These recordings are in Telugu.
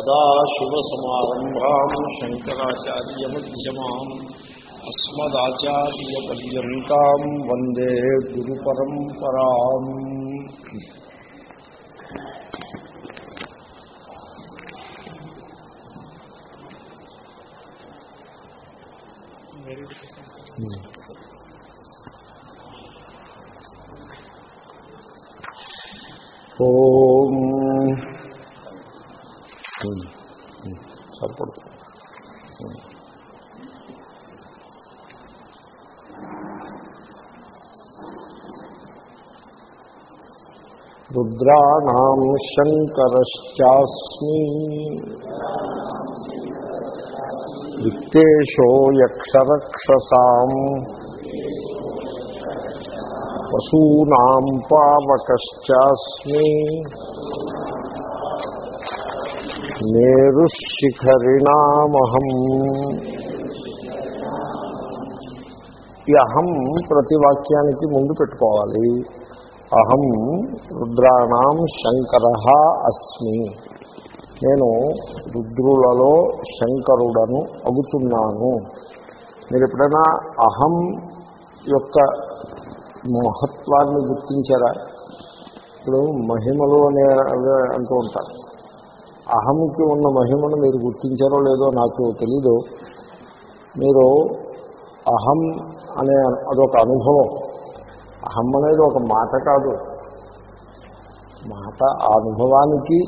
सदाशिवसमारम्भाम् शङ्कराचार्यमध्यमाम् अस्मदाचार्यपर्यन्ताम् वंदे गुरुपरम्पराम् రుద్రాణం శంకరశ్చాస్మి విత్తేషో యక్షరక్షసాం పశూనాం పావకశ్చాస్మి మేరుశిఖరిణామహం ఈ అహం ప్రతి వాక్యానికి ముందు పెట్టుకోవాలి। అహం రుద్రాణం శంకర అస్మి. నేను రుద్రులలో శంకరుడను అగుతున్నాను. మీరు ఎప్పుడైనా అహం యొక్క మహత్వాన్ని గుర్తించారా? ఇప్పుడు మహిమలు అనే అంటూ ఉంటారు అహంకి ఉన్న మహిమను మీరు గుర్తించారో లేదో నాకు తెలీదు. మీరు అహం అనే అదొక అనుభవం. అహం అనేది ఒక మాట కాదు. మాట ఆ అనుభవానికి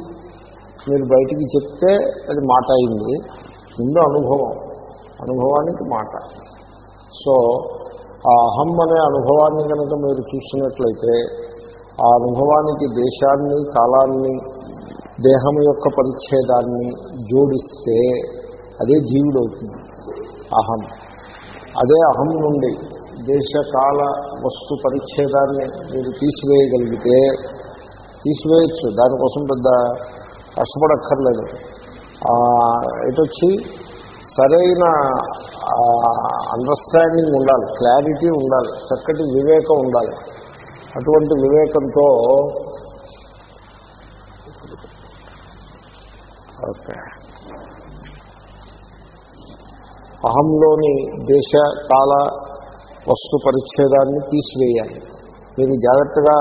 మీరు బయటికి చెప్తే అది మాట అయింది. ముందు అనుభవం. అనుభవానికి మాట. సో ఆ అహం అనే అనుభవాన్ని కనుక మీరు చూసినట్లయితే ఆ అనుభవానికి దేశాన్ని కాలాన్ని దేహం యొక్క పరిచ్ఛేదాన్ని జోడిస్తే అదే జీవుడు అవుతుంది అహం. అదే అహం నుండి దేశకాల వస్తు పరిచ్ఛేదాన్ని మీరు తీసివేయగలిగితే తీసివేయచ్చు. దానికోసం పెద్ద కష్టపడక్కర్లేదు. ఎటొచ్చి సరైన అండర్స్టాండింగ్ ఉండాలి. క్లారిటీ ఉండాలి. చక్కటి వివేకం ఉండాలి. అటువంటి వివేకంతో ఓకే. అహంలోని దేశ కాల వస్తు పరిచ్ఛేదాన్ని తీసివేయాలి. మీరు జాగ్రత్తగా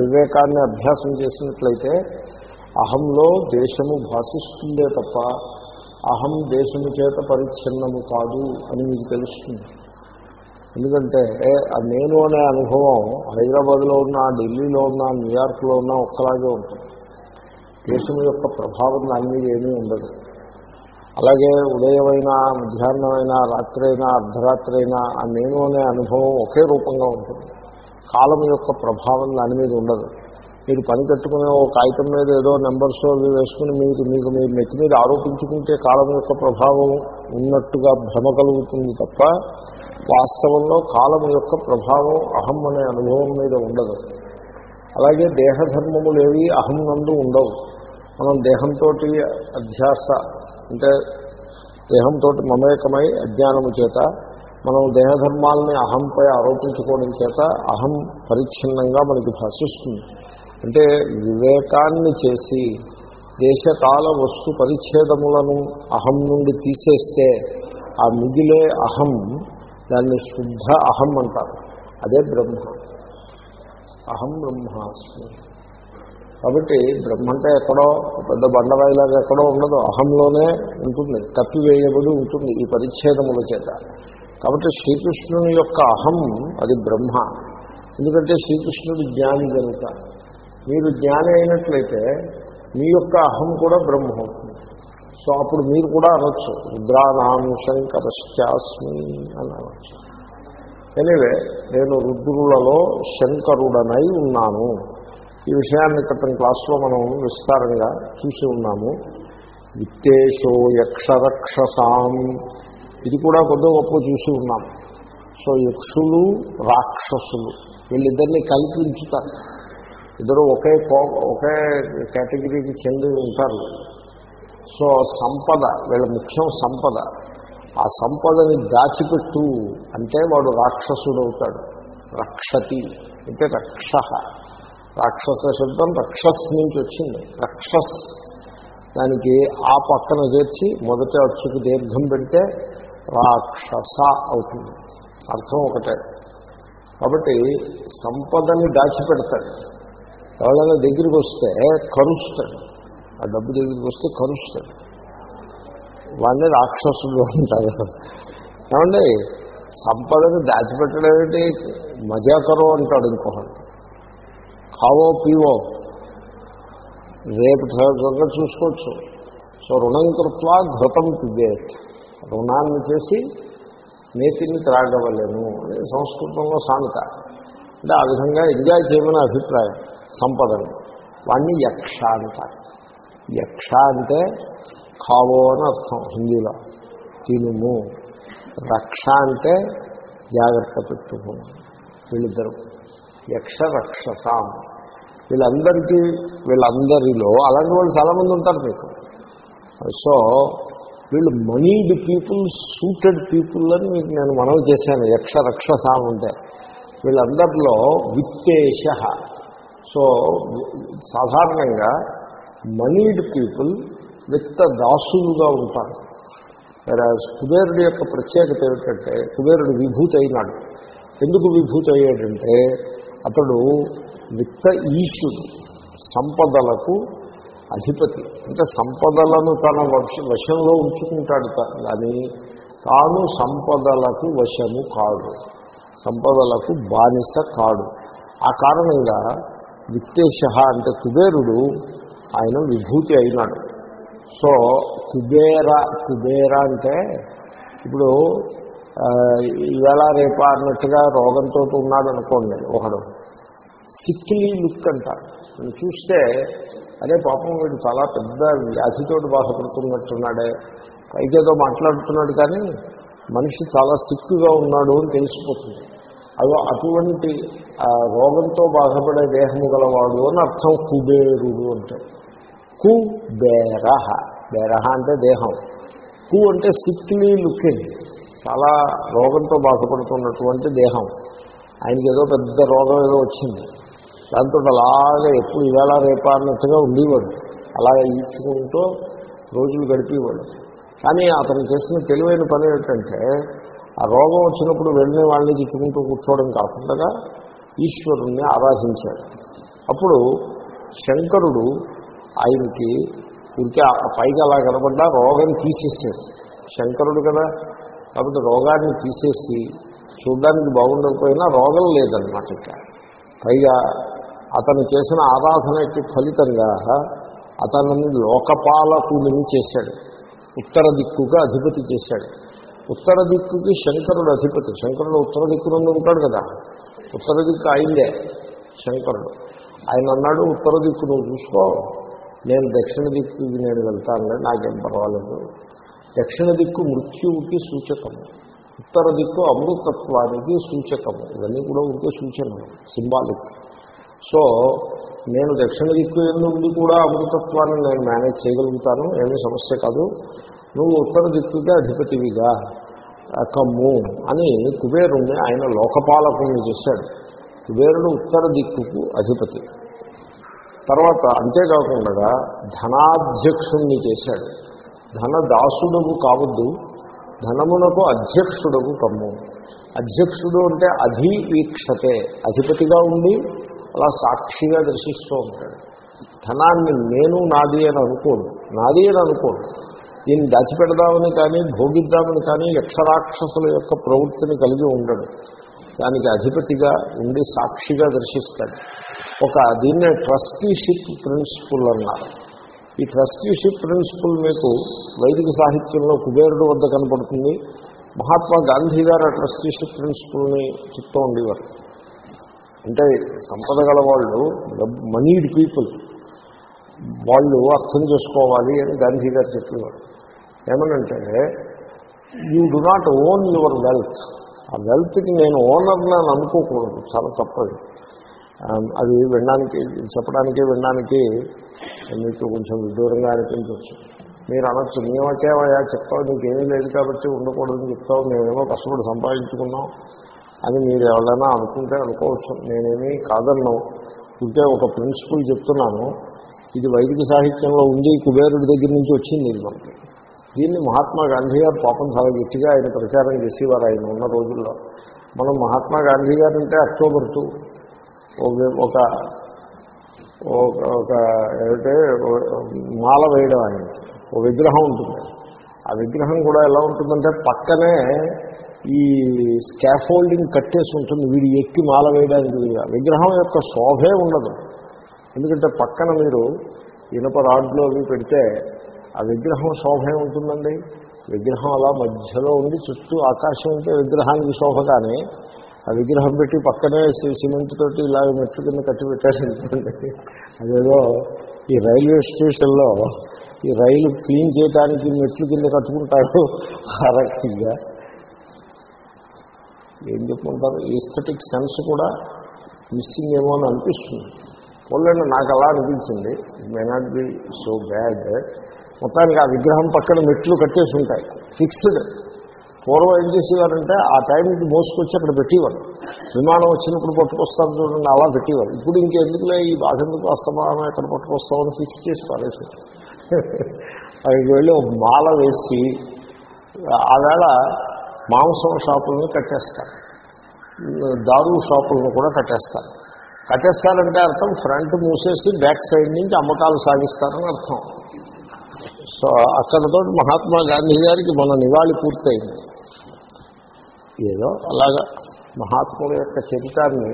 వివేకాన్ని అభ్యాసం చేసినట్లయితే అహంలో దేశము భాషిస్తుందే తప్ప అహం దేశము చేత పరిచ్ఛిన్నము కాదు అని మీకు తెలుస్తుంది. ఎందుకంటే ఆ నేను అనే అనుభవం హైదరాబాద్లో ఉన్న ఢిల్లీలో ఉన్నా న్యూయార్క్లో ఉన్నా ఒక్కలాగే ఉంటుంది. దేశం యొక్క ప్రభావం దాని మీద ఏమీ ఉండదు. అలాగే ఉదయమైనా మధ్యాహ్నమైనా రాత్రి అయినా అర్ధరాత్రి అయినా ఆ నేను అనే అనుభవం ఒకే రూపంగా ఉంటుంది. కాలం యొక్క ప్రభావం దాని మీద ఉండదు. మీరు పని కట్టుకునే ఒక కాగితం మీద ఏదో నెంబర్స్ అవి వేసుకుని మీరు మీకు మీరు నెత్తి మీద ఆరోపించుకుంటే కాలం యొక్క ప్రభావం ఉన్నట్టుగా భ్రమ కలుగుతుంది తప్ప వాస్తవంలో కాలం యొక్క ప్రభావం అహం అనే అనుభవం మీద ఉండదు. అలాగే దేహధర్మములు ఏవి అహం నందు ఉండవు. మనం దేహంతో అధ్యాస అంటే దేహంతో మమేకమై అజ్ఞానము చేత మనం దేహధర్మాలని అహంపై ఆరోపించుకోవడం చేత అహం పరిచ్ఛిన్నంగా మనకి భాషిస్తుంది. అంటే వివేకాన్ని చేసి దేశకాల వస్తు పరిచ్ఛేదములను అహం నుండి తీసేస్తే ఆ మిగిలే అహం దాన్ని శుద్ధ అహం అంటారు. అదే బ్రహ్మ. అహం బ్రహ్మాస్మి. కాబట్టి బ్రహ్మ అంటే ఎక్కడో పెద్ద బండరాయిలాగా ఎక్కడో ఉండదు. అహంలోనే ఉంటుంది. తప్పివేయబడి ఉంటుంది ఈ పరిచ్ఛేదముల చేత. కాబట్టి శ్రీకృష్ణుని యొక్క అహం అది బ్రహ్మ. ఎందుకంటే శ్రీకృష్ణుడు జ్ఞాని కనుక. మీరు జ్ఞాని అయినట్లయితే మీ యొక్క అహం కూడా బ్రహ్మ అవుతుంది. సో అప్పుడు మీరు కూడా అనొచ్చు. రుద్రానాం శంకరశ్చాస్మి అని అనొచ్చు. ఎనివే నేను రుద్రులలో శంకరుడనై ఉన్నాను. ఈ విషయాన్ని క్రితం క్లాస్లో మనం విస్తారంగా చూసి ఉన్నాము. విత్తేషో యక్షరక్షసాం. ఇది కూడా కొద్ది గొప్ప చూసి ఉన్నాం. సో యక్షులు రాక్షసులు వీళ్ళిద్దరిని కలిపి ఉంచుతారు. ఇద్దరు ఒకే కో ఒకే కేటగిరీకి చెంది ఉంటారు. సో సంపద వీళ్ళ ముఖ్యం సంపద. ఆ సంపదని దాచిపెట్టు అంటే వాడు రాక్షసుడు అవుతాడు రక్షతి అంటే రక్ష. రాక్షస శబ్దం రక్షస్ నుంచి వచ్చింది. రక్షస్ దానికి ఆ పక్కన చేర్చి మొదట అచ్చుకు దీర్ఘం పెడితే రాక్షస అవుతుంది. అర్థం ఒకటే. కాబట్టి సంపదని దాచిపెడతాడు. ఎవరైనా దగ్గరికి వస్తే కరుస్తాడు. ఆ డబ్బు దగ్గరికి వస్తే కరుస్తాడు. వాళ్ళే రాక్షసులు ఉంటారు ఏమండి? సంపదని దాచిపెట్టడం ఏంటి? మజాకరు అంటాడు ఇంకొకటి కావో పీవో రేపు సంగతి చూసుకోవచ్చు. సో రుణం కృత్వా ఘృతం పిబేత్. రుణాన్ని చేసి నేతిని త్రాగవలేము అని సంస్కృతంలో సామెత. అంటే ఆ విధంగా ఎంజాయ్ చేయమని అభిప్రాయం సంపదను వాణ్ణి యక్ష అంటారు. యక్ష అంటే ఖావో అని అర్థం హిందీలో. తినుము. రక్ష అంటే జాగ్రత్త పెట్టుకున్నాం వీళ్ళిద్దరు. యక్ష రక్షసాం. వీళ్ళందరికీ వీళ్ళందరిలో అలాంటి వాళ్ళు చాలామంది ఉంటారు మీకు. సో వీళ్ళు మనీడ్ పీపుల్ సూటెడ్ పీపుల్ అని మీకు నేను మనవి చేశాను యక్ష రక్షసాం అంటే. వీళ్ళందరిలో విత్తేష. సో సాధారణంగా మనీడ్ పీపుల్ విత్త దాసులుగా ఉంటారు. వేరే యొక్క ప్రత్యేకత ఏమిటంటే కుబేరుడు విభూతి అయినాడు ఎందుకు విభూతి అయ్యాడంటే అతడు విత్త ఈశుడు సంపదలకు అధిపతి. అంటే సంపదలను తన వశ వశంలో ఉంచుకుంటాడు కానీ తాను సంపదలకు వశము కాడు. సంపదలకు బానిస కాడు. ఆ కారణంగా విత్తేశ అంటే కుబేరుడు ఆయన విభూతి అయినాడు. సో కుబేర కుబేర అంటే ఇప్పుడు ఈవేళ రేపా అన్నట్టుగా రోగంతో ఉన్నాడు అనుకోండి ఒకడు. సిక్లీ లుక్ అంటారు నేను చూస్తే అదే పాపం వీడు చాలా పెద్ద వ్యాధితో బాధపడుతున్నట్టున్నాడే. పైకేదో మాట్లాడుతున్నాడు కానీ మనిషి చాలా సిక్కుగా ఉన్నాడు అని తెలిసిపోతుంది. అదో అటువంటి రోగంతో బాధపడే దేహము గలవాడు అని అర్థం కుబేరుడు అంటే. కు బేరహ బేరహ అంటే దేహం. కు అంటే సిక్లీ లుకింగ్ చాలా రోగంతో బాధపడుతున్నటువంటి దేహం. ఆయనకి ఏదో పెద్ద రోగం ఏదో వచ్చింది. దాంతో అలాగే ఎప్పుడు ఇవాళ రేపా అన్నట్టుగా ఉండేవాడు. అలాగే ఈడ్చుకుంటూ రోజులు గడిపేవాడు. కానీ అతను చేసిన తెలివైన పని ఏంటంటే ఆ రోగం వచ్చినప్పుడు వెళ్ళిన వాళ్ళని తిట్టుకుంటూ కూర్చోవడం కాకుండా ఈశ్వరుణ్ణి ఆరాధించాడు. అప్పుడు శంకరుడు ఆయనకి ఇంకే పైగా అలా కనబడ్డా రోగం తీసేసాడు శంకరుడు కదా కాబట్టి రోగాన్ని తీసేసి చూడడానికి బాగుండకపోయినా రోగం లేదన్నమాట ఇక. పైగా అతను చేసిన ఆరాధన యొక్క ఫలితంగా అతనిని లోకపాలకుడిని చేశాడు. ఉత్తర దిక్కుగా అధిపతి చేశాడు. ఉత్తర దిక్కుకి శంకరుడు అధిపతి. శంకరుడు ఉత్తర దిక్కు ఉంటాడు కదా. ఉత్తర దిక్కు అయిందే శంకరుడు. ఆయన అన్నాడు ఉత్తర దిక్కు నువ్వు చూసుకో. నేను దక్షిణ దిక్కుకి నేను వెళ్తాను. నాకేం పర్వాలేదు. దక్షిణ దిక్కు మృత్యువుకి సూచకము ఉత్తర దిక్కు అమృతత్వానికి సూచకము. ఇవన్నీ కూడా ఉంటే సూచనలు సింబాలిక్ సో నేను దక్షిణ దిక్కు నుండి కూడా అమృతత్వాన్ని నేను మేనేజ్ చేయగలుగుతాను ఏమీ సమస్య కాదు. నువ్వు ఉత్తర దిక్కుగా అధిపతివిగా కమ్ము అని కుబేరుణ్ణి ఆయన లోకపాలకుని చేశాడు. కుబేరుడు ఉత్తర దిక్కుకు అధిపతి. తర్వాత అంతేకాకుండా ధనాధ్యక్షుణ్ణి చేశాడు. ధనదాసుడవు కావద్దు ధనమునకు అధ్యక్షుడకు కమ్ము అధ్యక్షుడు అంటే అధీవీక్షతే. అధిపతిగా ఉండి అలా సాక్షిగా దర్శిస్తూ ఉంటాడు. ధనాన్ని నేను నాది అని అనుకోడు నాది అని అనుకోడు దీన్ని దాచిపెడదామని కానీ భోగిద్దామని కానీ యక్షరాక్షసుల యొక్క ప్రవృత్తిని కలిగి ఉండడు. దానికి అధిపతిగా ఉండి సాక్షిగా దర్శిస్తాడు. ఒక దీన్నే ట్రస్టీషిప్ ప్రిన్సిపుల్ అన్నారు. ఈ ట్రస్టీషిప్ ప్రిన్సిపల్ మీకు వైదిక సాహిత్యంలో కుబేరుడు వద్ద కనపడుతుంది. మహాత్మా గాంధీ గారు ఆ ట్రస్టీషిప్ ప్రిన్సిపల్ని చెప్తూ ఉండేవారు. అంటే సంపద గల వాళ్ళు మనీడ్ పీపుల్ వాళ్ళు అర్థం చేసుకోవాలి అని గాంధీ గారు చెప్పేవారు. ఏమనంటే you do not own your wealth ఆ వెల్త్కి నేను ఓనర్ని అని అనుకోకూడదు. చాలా తప్పది. అది వినడానికి చెప్పడానికి వినడానికి మీకు కొంచెం విదూరంగా అనిపించవచ్చు. మీరు అనొచ్చు మేమకేమయ్యా చెప్తావు నీకేమీ లేదు కాబట్టి ఉండకూడదని చెప్తావు మేమేమో కష్టపడి సంపాదించుకున్నాం అని మీరు ఎవరైనా అనుకుంటే అనుకోవచ్చు. నేనేమీ కాదన్ను. ఉంటే ఒక ప్రిన్సిపల్ చెప్తున్నాను ఇది వైదిక సాహిత్యంలో ఉంది కుబేరుడి దగ్గర నుంచి వచ్చింది ఇది మనకి. దీన్ని మహాత్మా గాంధీ గారు పాపం చాలా గట్టిగా ఆయన ప్రచారం చేసేవారు ఆయన ఉన్న రోజుల్లో. మనం మహాత్మా గాంధీ గారు అంటే అక్టోబర్ టూ ఒక ఒక ఒక ఏమిటే? మాల వేయడం ఆయన. ఒక విగ్రహం ఉంటుంది. ఆ విగ్రహం కూడా ఎలా ఉంటుందంటే పక్కనే ఈ స్కాఫోల్డింగ్ కట్టేసి ఉంటుంది. వీడి ఎక్కి మాల వేయడానికి విగ్రహం యొక్క శోభే ఉండదు. ఎందుకంటే పక్కన మీరు ఇనప రాడ్లు అవి పెడితే ఆ విగ్రహం శోభే ఉంటుందండి. విగ్రహం అలా మధ్యలో ఉండి చుట్టూ ఆకాశం ఉంటే విగ్రహానికి శోభ కానీ ఆ విగ్రహం పెట్టి పక్కనే సిమెంట్ తోటి ఇలాగ మెట్లు కింద కట్టి పెట్టారు అదేదో ఈ రైల్వే స్టేషన్లో ఈ రైలు క్లీన్ చేయడానికి మెట్లు కింద కట్టుకుంటారు ఆ రకంగా. ఏం చెప్పుకుంటారు? ఈస్థెటిక్ సెన్స్ కూడా మిస్సింగ్ ఏమో అని అనిపిస్తుంది. పోలండి నాకు అలా అనిపించింది. It may not be so bad మొత్తానికి ఆ విగ్రహం పక్కన మెట్లు కట్టేసి ఉంటాయి. ఫిక్స్డ్ పూర్వం ఏం చేసేవారంటే ఆ టైంకి మోసుకొచ్చి అక్కడ పెట్టేవారు విమానం వచ్చినప్పుడు పట్టుకొస్తారు చూడండి అలా పెట్టేవారు ఇప్పుడు ఇంకెందుకులే ఈ బాధ ఎందుకు వస్తామా ఎక్కడ పట్టుకొస్తామని ఫిక్స్ చేసి పారేసారు అక్కడికి వెళ్ళి ఒక మాల వేసి ఆవేళ మాంసం షాపులను కట్టేస్తారు. దారు షాపులను కూడా కట్టేస్తారు. కట్టేస్తారంటే అర్థం ఫ్రంట్ మూసేసి బ్యాక్ సైడ్ నుంచి అమ్మకాలు సాగిస్తారని అర్థం. సో అక్కడతో మహాత్మా గాంధీ గారికి మన నివాళి పూర్తయింది. ఏదో అలాగా మహాత్ముల యొక్క చరితాన్ని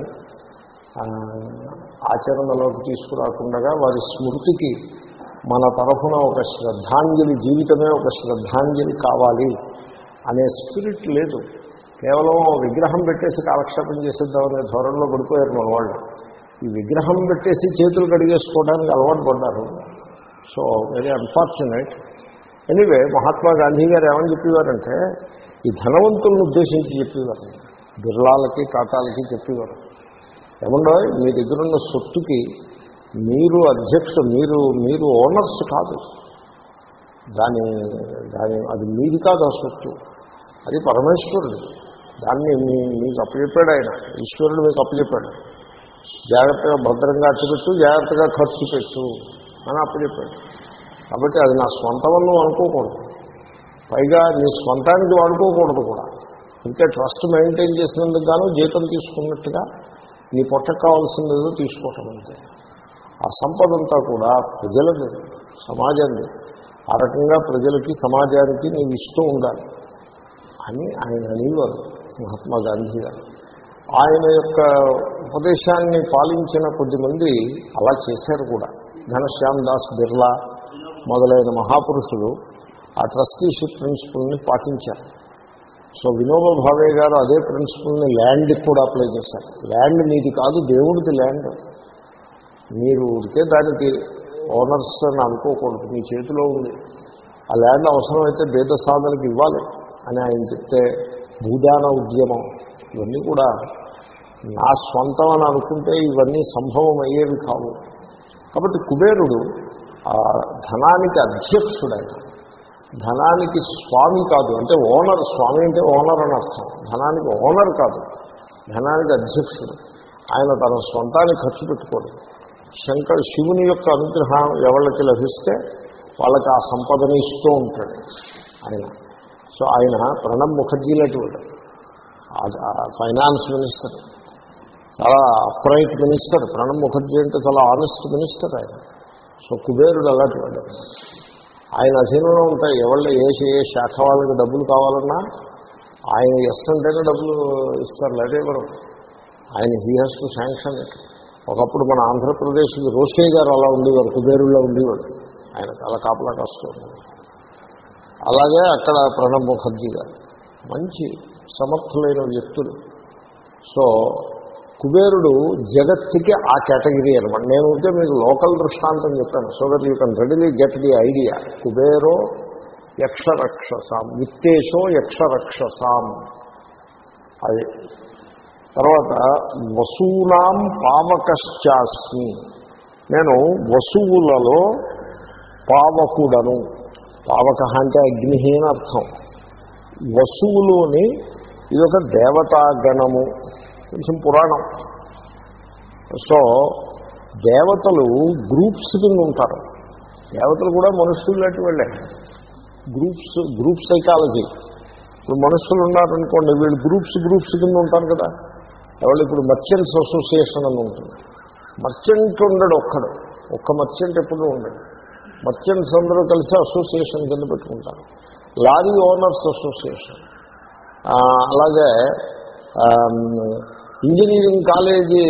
ఆచరణలోకి తీసుకురాకుండా వారి స్మృతికి మన తరఫున ఒక శ్రద్ధాంజలి జీవితమే ఒక శ్రద్ధాంజలి కావాలి అనే స్పిరిట్ లేదు. కేవలం విగ్రహం పెట్టేసి కాలక్షేపం చేసేద్దామనే ధోరణిలో పడిపోయారు మన వాళ్ళు ఈ విగ్రహం పెట్టేసి చేతులు కడిగేసుకోవడానికి అలవాటు పడ్డారు. So very unfortunate anyway Mahatma Gandhi గారు ఏమని చెప్పేవారంటే ఈ ధనవంతులను ఉద్దేశించి చెప్పేవారు. బిర్లాలకి టాటాలకి చెప్పేవారు. ఏమన్నా మీ దగ్గరున్న సొత్తుకి మీరు అధ్యక్ష మీరు మీరు ఓనర్స్ కాదు. దాని దాని అది మీది కాదు ఆ సొత్తు. అది పరమేశ్వరుడు. దాన్ని మీ మీకు అప్పచెప్పాడు ఆయన. ఈశ్వరుడు మీకు అప్పచెప్పాడు. జాగ్రత్తగా భద్రంగా అట్టుపెట్టు జాగ్రత్తగా ఖర్చు పెట్టు అని అప్పచెప్పాడు. కాబట్టి అది నా స్వంత వల్ల అనుకోకూడదు. పైగా నీ స్వంతానికి వాడుకోకూడదు కూడా. ఇంకా ట్రస్ట్ మెయింటైన్ చేసినందుకు గాను జీతం తీసుకున్నట్టుగా నీ పొట్టకు కావాల్సింది ఏదో తీసుకోవటం అంతే. ఆ సంపద అంతా కూడా ప్రజలది సమాజాన్ని ఆ రకంగా ప్రజలకి సమాజానికి నీవు ఇస్తూ ఉండాలి. అని ఆయన అనేవారు మహాత్మా గాంధీ గారు. ఆయన యొక్క ఉపదేశాన్ని పాలించిన కొద్దిమంది అలా చేశారు కూడా. ఘనశ్యామ్ దాస్ బిర్లా మొదలైన మహాపురుషులు ఆ ట్రస్టీషిప్ ప్రిన్సిపల్ని పాటించారు. సో వినోబా భావే గారు అదే ప్రిన్సిపల్ని ల్యాండ్కి కూడా అప్లై చేశారు. ల్యాండ్ మీది కాదు దేవుడిది ల్యాండ్. మీరు ఉడికే దానికి ఓనర్స్ అని అనుకోకూడదు మీ చేతిలో ఉంది. ఆ ల్యాండ్ అవసరమైతే భేద సాధనకి ఇవ్వాలి అని ఆయన చెప్తే భూదాన ఉద్యమం ఇవన్నీ కూడా నా స్వంతం అని అనుకుంటే ఇవన్నీ సంభవం అయ్యేవి కావు. కాబట్టి కుబేరుడు ఆ ధనానికి అధ్యక్షుడు ధనానికి స్వామి కాదు. అంటే ఓనర్ స్వామి అంటే ఓనర్ అని అర్థం. ధనానికి ఓనర్ కాదు. ధనానికి అధ్యక్షుడు. ఆయన తన సొంతాన్ని ఖర్చు పెట్టుకోడు. శంకర్ శివుని యొక్క అనుగ్రహం ఎవరికి లభిస్తే వాళ్ళకి ఆ సంపదని ఇస్తూ ఉంటాడు ఆయన. సో ఆయన ప్రణబ్ ముఖర్జీ లాంటి వాడు. Finance minister. చాలా అప్రైట్ మినిస్టర్. ప్రణబ్ ముఖర్జీ అంటే చాలా ఆనెస్ట్ మినిస్టర్ ఆయన. సో కుబేరుడు అలాంటి వాడు. ఆయన అధీనంలో ఉంటాయి ఎవళ్ళ ఏ ఏ శాఖ వాళ్ళకి డబ్బులు కావాలన్నా ఆయన ఎస్ అంటేనే డబ్బులు ఇస్తారు లేదే మనం ఆయన హీ హెస్ టు శాంక్షన్ ఒకప్పుడు మన ఆంధ్రప్రదేశ్ రోషే గారు అలా ఉండేవారు కుబేరుల్లో ఉండేవాడు ఆయన చాలా కాపలా కాస్తుంది అలాగే అక్కడ ప్రణబ్ ముఖర్జీ గారు. మంచి సమర్థులైన వ్యక్తులు. సో కుబేరుడు జగత్తుకి ఆ కేటగిరీ అనమాట. నేను ఉంటే మీకు లోకల్ దృష్టాంతం చెప్పాను so that you can readily get the idea. కుబేరో యక్షరక్షసాం విత్తేశో యక్షరక్షసాం. అది. తర్వాత వసూనాం పావకశ్చాస్మి. నేను వసువులలో పావకుడను. పావక అంటే అగ్ని అని అర్థం. వసువులోని ఇదొక దేవతాగణము. కొంచెం పురాణం. సో దేవతలు గ్రూప్స్ కింద ఉంటారు. దేవతలు కూడా మనుషులు లాంటి వాళ్ళే. Groups group psychology. ఇప్పుడు మనుషులు ఉన్నారనుకోండి వీళ్ళు గ్రూప్స్ గ్రూప్స్ కింద ఉంటారు కదా. ఎవరు ఇప్పుడు మర్చెంట్స్ అసోసియేషన్ అని ఉంటుంది. మర్చెంట్ ఉండడు ఒక్కడు. ఒక్క మర్చెంట్ ఎప్పుడూ ఉండడు. మర్చెంట్స్ అందరూ కలిసి అసోసియేషన్ కింద పెట్టుకుంటారు. Lorry owners association. అలాగే ఇంజనీరింగ్ కాలేజీ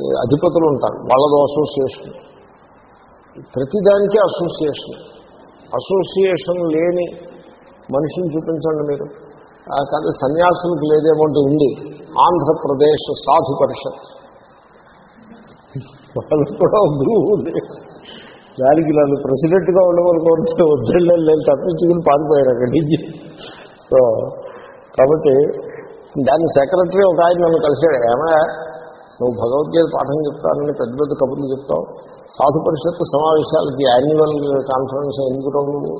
అధిపతులు ఉంటారు. వాళ్ళదో అసోసియేషన్ ప్రతిదానికి అసోసియేషన్ అసోసియేషన్ లేని మనిషిని చూపించండి మీరు. ఆ, కానీ సన్యాసులకు లేదేమంటూ ఉంది. ఆంధ్రప్రదేశ్ సాధు పరిషత్. వాళ్ళు కూడా ఉంది. దానికి నన్ను ప్రెసిడెంట్గా ఉండమని కోరితే వద్దళ్ళు నేను తప్పించుకుని పారిపోయారు అక్కడి నుంచి. సో కాబట్టి దాని సెక్రటరీ ఒక ఆయన నన్ను కలిశాడు. ఏమయ్యా నువ్వు భగవద్గీత పాఠం చెప్తానని పెద్ద పెద్ద కబుర్లు చెప్తావు. సాధు పరిషత్ సమావేశాలకి యాన్యువల్ కాన్ఫరెన్స్ ఎందుకు నువ్వు?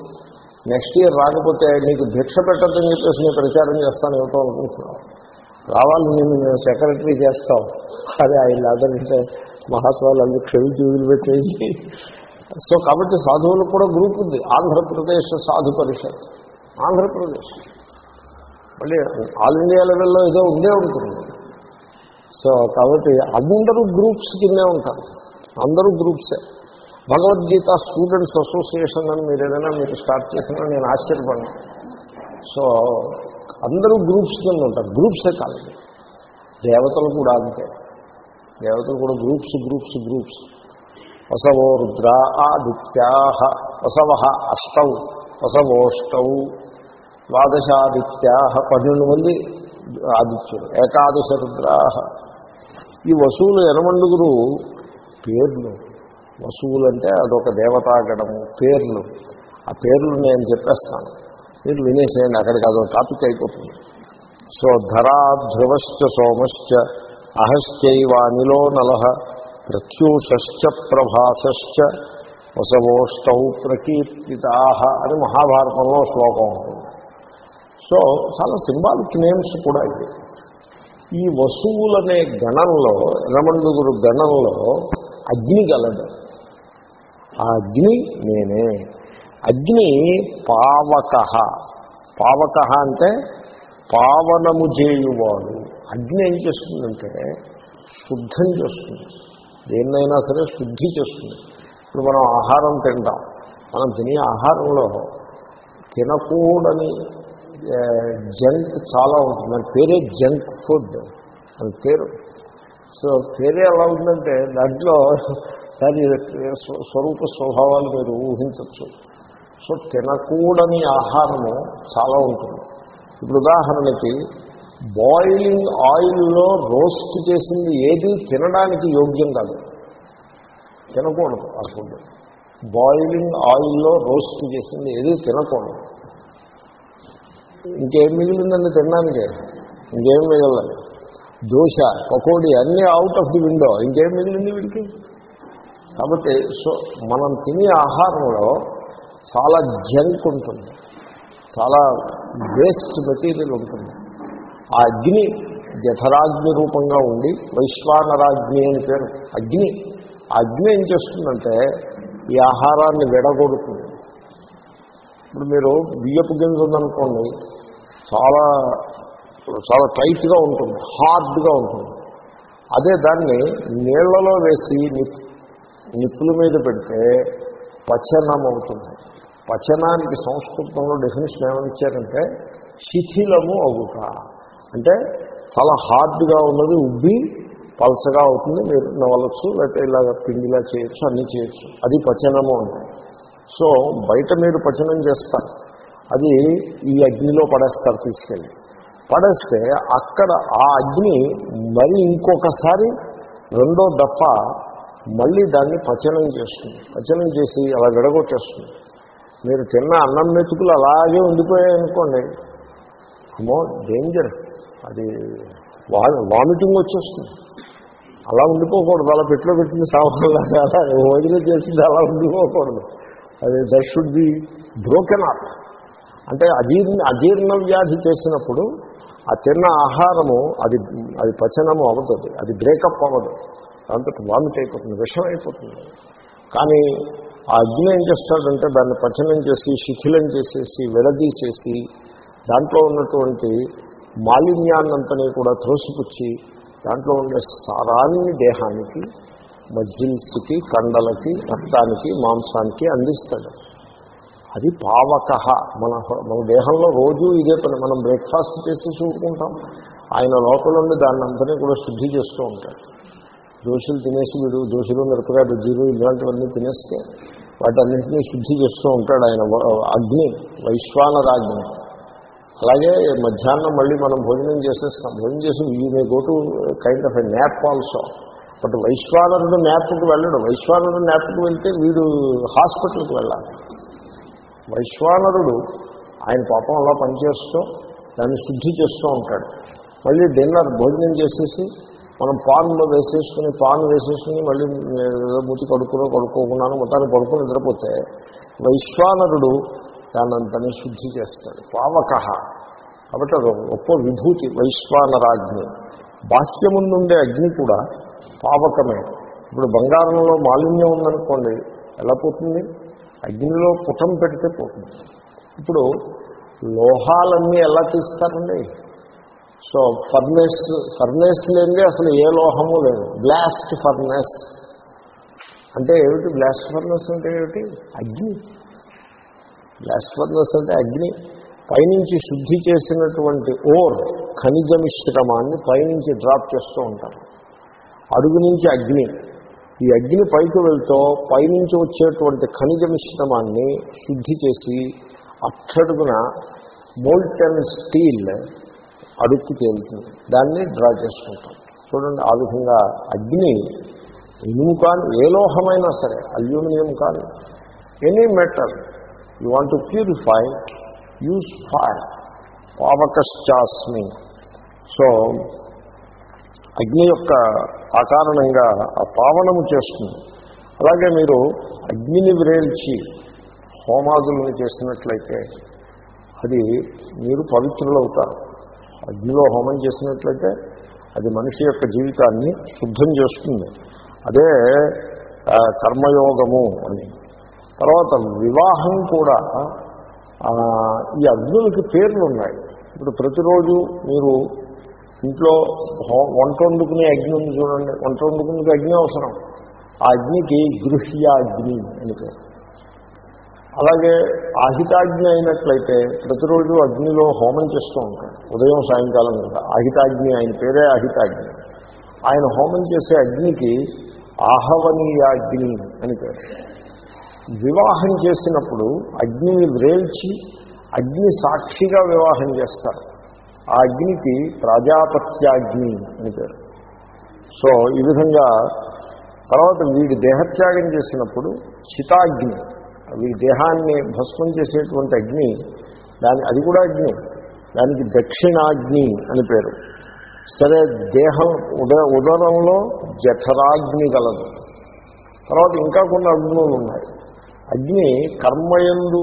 నెక్స్ట్ ఇయర్ రాకపోతే నీకు భిక్ష పెట్టద్దని చెప్పేసి నేను ప్రచారం చేస్తాను ఏమిటో అనుకుంటున్నావు. రావాలి నేను నేను సెక్రటరీ చేస్తావు. అదే ఆయన అదంటే మహాత్వాలు అందరూ క్షమించి వదిలిపెట్టేసి సో కాబట్టి సాధువులకు కూడా గ్రూప్ ఉంది. ఆంధ్రప్రదేశ్ సాధు పరిషత్ ఆంధ్రప్రదేశ్. మళ్ళీ ఆల్ ఇండియా లెవెల్లో ఏదో ఉండే ఉంటుంది. సో కాబట్టి అందరూ గ్రూప్స్ కిందే ఉంటారు. అందరూ గ్రూప్సే. భగవద్గీత స్టూడెంట్స్ అసోసియేషన్ అని మీరు ఏదైనా మీరు స్టార్ట్ చేసినా నేను ఆశ్చర్యపడ్డాను సో అందరూ గ్రూప్స్ కింద ఉంటారు. గ్రూప్సే కాదు. దేవతలు కూడా అంతే. దేవతలు కూడా గ్రూప్స్ గ్రూప్స్ గ్రూప్స్. వసవో రుద్ర ఆదిత్యా వసవ అష్టౌ వసవోష్టౌ. ద్వాదశాదిత్యా పన్నెండు మంది ఆదిత్యులు ఏకాదశ రుద్రా ఈ వసువులు ఎనమండుగురు పేర్లు. వసువులు అంటే అదొక దేవతాగణము పేర్లు. ఆ పేర్లు నేను చెప్పేస్తాను. మీరు వినేసేయండి అక్కడికి అదో టాపిక్ అయిపోతుంది. సో ధరా ధ్రువశ్చ సోమశ్చ అహశ్చైవానిలో నల ప్రత్యూషశ్చ ప్రభాసశ్చ వసవోష్టౌ ప్రకీర్తితా అని మహాభారతంలో శ్లోకం ఉంటుంది. సో చాలా సింబాలిక్ నేమ్స్ కూడా ఇవి. ఈ వసువులనే గణంలో రమండుగురు గణంలో అగ్ని గలడు. ఆ అగ్ని నేనే. అగ్ని పావక. పావక అంటే పావనము చేయువాడు. అగ్ని ఏం చేస్తుందంటే శుద్ధం చేస్తుంది. దేన్నైనా సరే శుద్ధి చేస్తుంది. ఇప్పుడు మనం ఆహారం తింటాం. మనం తినే ఆహారంలో తినకూడని జంక్ చాలా ఉంటుంది. దాని పేరే జంక్ ఫుడ్. అని పేరు. సో పేరే ఎలా ఉందంటే దాంట్లో దాని స్వరూప స్వభావాలు మీరు ఊహించవచ్చు. సో తినకూడని ఆహారము చాలా ఉంటుంది. ఇప్పుడు ఉదాహరణకి బాయిలింగ్ ఆయిల్లో రోస్ట్ చేసింది ఏది తినడానికి యోగ్యం కాదు. తినకూడదు ఆ ఫుడ్. బాయిలింగ్ ఆయిల్లో రోస్ట్ చేసింది ఏది తినకూడదు. ఇంకేం మిగిలిందండి తినడానికి? ఇంకేం మిగలదు? దోశ పకోడీ అన్నీ అవుట్ ఆఫ్ ది విండో ఇంకేం మిగిలింది వీడికి? కాబట్టి సో మనం తినే ఆహారంలో చాలా జంక్ ఉంటుంది. చాలా వేస్ట్ మెటీరియల్ ఉంటుంది. ఆ అగ్ని జఠరాగ్ని రూపంగా ఉండి వైశ్వానరాగ్ని అని పేరు. అగ్ని. ఆ అగ్ని ఏం చేస్తుందంటే ఈ ఆహారాన్ని విడగొడుతుంది. ఇప్పుడు మీరు బియ్యపు గింజ ఉందనుకోండి చాలా చాలా టైట్గా ఉంటుంది హార్డ్గా ఉంటుంది. అదే దాన్ని నీళ్ళలో వేసి నిప్పుల మీద పెడితే పచనం అవుతుంది. పచనానికి సంస్కృతంలో డెఫినేషన్ ఏమనిచ్చారంటే శిథిలము అవుట. అంటే చాలా హార్డ్గా ఉన్నది ఉబ్బి పలసగా అవుతుంది మీరు నవలచ్చు లేకపోతే ఇలాగ పిండిలా చేయొచ్చు అన్నీ చేయొచ్చు. అది పచనము అంటే సో బయట మీరు పచనం చేస్తారు. అది ఈ అగ్నిలో పడేస్తారు తీసుకెళ్ళి. పడేస్తే అక్కడ ఆ అగ్ని మరి ఇంకొకసారి రెండో దఫ మళ్ళీ దాన్ని పచనం చేస్తుంది. పచనం చేసి అలా విడగొట్టేస్తుంది. మీరు తిన్న అన్నం మెతుకులు అలాగే ఉండిపోయాయనుకోండి. అమ్మో డేంజర్ అది వా వామిటింగ్ వచ్చేస్తుంది. అలా ఉండిపోకూడదు. అలా పెట్టులో పెట్టిన సామాన్లాగా అలా వదిలే చేసింది అలా ఉండిపోకూడదు. That should be broken up అంటే అజీర్ణ అజీర్ణ వ్యాధి చేసినప్పుడు ఆ తిన్న ఆహారము అది అది పచనము అవుతుంది అది బ్రేకప్ అవ్వదు. దాంతో వామిట్ అయిపోతుంది విషం అయిపోతుంది. కానీ ఆ అగ్ని ఏం చేస్తాడంటే దాన్ని పచనం చేసి శిథిలం చేసేసి విడదీసేసి దాంట్లో ఉన్నటువంటి మాలిన్యాన్నంతని కూడా త్రోసిపుచ్చి దాంట్లో ఉండే సారాన్ని దేహానికి మజిల్స్కి కండలకి రక్తానికి మాంసానికి అందిస్తాడు. అది పావక మన మన దేహంలో రోజు ఇదే పని. మనం బ్రేక్ఫాస్ట్ చేసి చూడుకుంటాం ఆయన లోపల ఉండి దాన్ని అంతనే కూడా శుద్ధి చేస్తూ ఉంటాడు. దోషులు తినేసి వీడు దోషులు మిరపకాయ బుజ్జీలు ఇలాంటివన్నీ తినేస్తే వాటన్నింటినీ శుద్ధి చేస్తూ ఉంటాడు ఆయన. అగ్ని వైశ్వానరాగ్ని అలాగే మధ్యాహ్నం మళ్ళీ మనం భోజనం చేసేస్తాం. భోజనం చేసి ఈ may go to kind of a nap also but వైశ్వానరుడు నేతకు వెళ్ళడు. వైశ్వానరుడు న్యాప్కి వెళ్తే వీడు హాస్పిటల్కి వెళ్ళాలి. వైశ్వానరుడు ఆయన పాపం అలా పనిచేస్తూ దాన్ని శుద్ధి చేస్తూ ఉంటాడు. మళ్ళీ డిన్నర్ భోజనం చేసేసి మనం పాన్లో వేసేసుకుని పాన్ వేసేసుకుని మళ్ళీ మూతి కడుక్కునో కడుక్కోకున్నాను మొత్తాన్ని పడుకుని నిద్రపోతే వైశ్వానరుడు దానంతని శుద్ధి చేస్తాడు. పావక. కాబట్టి అది గొప్ప విభూతి వైశ్వానరాజ్ఞి. బాహ్యముందుండే అగ్ని కూడా పావకమే ఇప్పుడు బంగారంలో మాలిన్యం ఉందనుకోండి ఎలా పోతుంది? అగ్నిలో పుటం పెడితే పోతుంది. ఇప్పుడు లోహాలన్నీ ఎలా తీస్తారండి? సో ఫర్నేస్ ఫర్నేస్ లేనిదే అసలు ఏ లోహము లేదు. Blast furnace. అంటే ఏమిటి? బ్లాస్ట్ ఫర్నేస్ అంటే ఏమిటి? అగ్ని. బ్లాస్ట్ ఫర్నేస్ అంటే అగ్ని. పైనుంచి శుద్ధి చేసినటువంటి ఓర్ ఖనిజ మిశ్రమాన్ని పైనుంచి డ్రాప్ చేస్తూ ఉంటారు. అడుగు నుంచి అగ్ని. ఈ అగ్ని పైకి వెళ్తూ పైనుంచి వచ్చేటువంటి ఖనిజ మిశ్రమాన్ని శుద్ధి చేసి అట్టడుగున మోల్టన్ స్టీల్ అడుక్కు తేలుతుంది. దాన్ని డ్రా చేసుకుంటాం. చూడండి ఆ విధంగా అగ్ని ఇనుము కానీ ఏ లోహమైనా సరే అల్యూమినియం కానీ any metal you want to purify use fire పావకశ్చాస్మి. So అగ్ని యొక్క ఆ కారణంగా ఆ పావనము చేస్తుంది. అలాగే మీరు అగ్నిని విరేల్చి హోమాదులను చేసినట్లయితే అది మీరు పవిత్రులవుతారు. అగ్నిలో హోమం చేసినట్లయితే అది మనిషి యొక్క జీవితాన్ని శుద్ధం చేస్తుంది. అదే కర్మయోగము అని. తర్వాత వివాహం కూడా ఈ అగ్నులకి పేర్లు ఉన్నాయి ఇప్పుడు ప్రతిరోజు మీరు ఇంట్లో వంట వండుకునే అగ్ని ఉంది చూడండి. వంట వండుకునే అగ్ని అవసరం. ఆ అగ్నికి గృహ్యాగ్ని అని పేరు. అలాగే ఆహితాగ్ని అయినట్లయితే ప్రతిరోజు అగ్నిలో హోమం చేస్తూ ఉంటాడు ఉదయం సాయంకాలం కూడా ఆహితాగ్ని ఆయన పేరే ఆహితాగ్ని. ఆయన హోమం చేసే అగ్నికి ఆహవనీయాగ్ని అని పేరు. వివాహం చేసినప్పుడు అగ్నిని వ్రేల్చి అగ్ని సాక్షిగా వివాహం చేస్తారు. ఆ అగ్నికి ప్రాజాపత్యాగ్ని అని పేరు. సో ఈ విధంగా తర్వాత వీడి దేహత్యాగం చేసినప్పుడు చితాగ్ని వీడి దేహాన్ని భస్మం చేసేటువంటి అగ్ని దాని అది కూడా అగ్ని దానికి దక్షిణాగ్ని అని పేరు. సరే దేహం ఉద ఉదరంలో జఠరాగ్ని గలదు. తర్వాత ఇంకా కొన్ని అగ్నులు ఉన్నాయి. అగ్ని కర్మయందు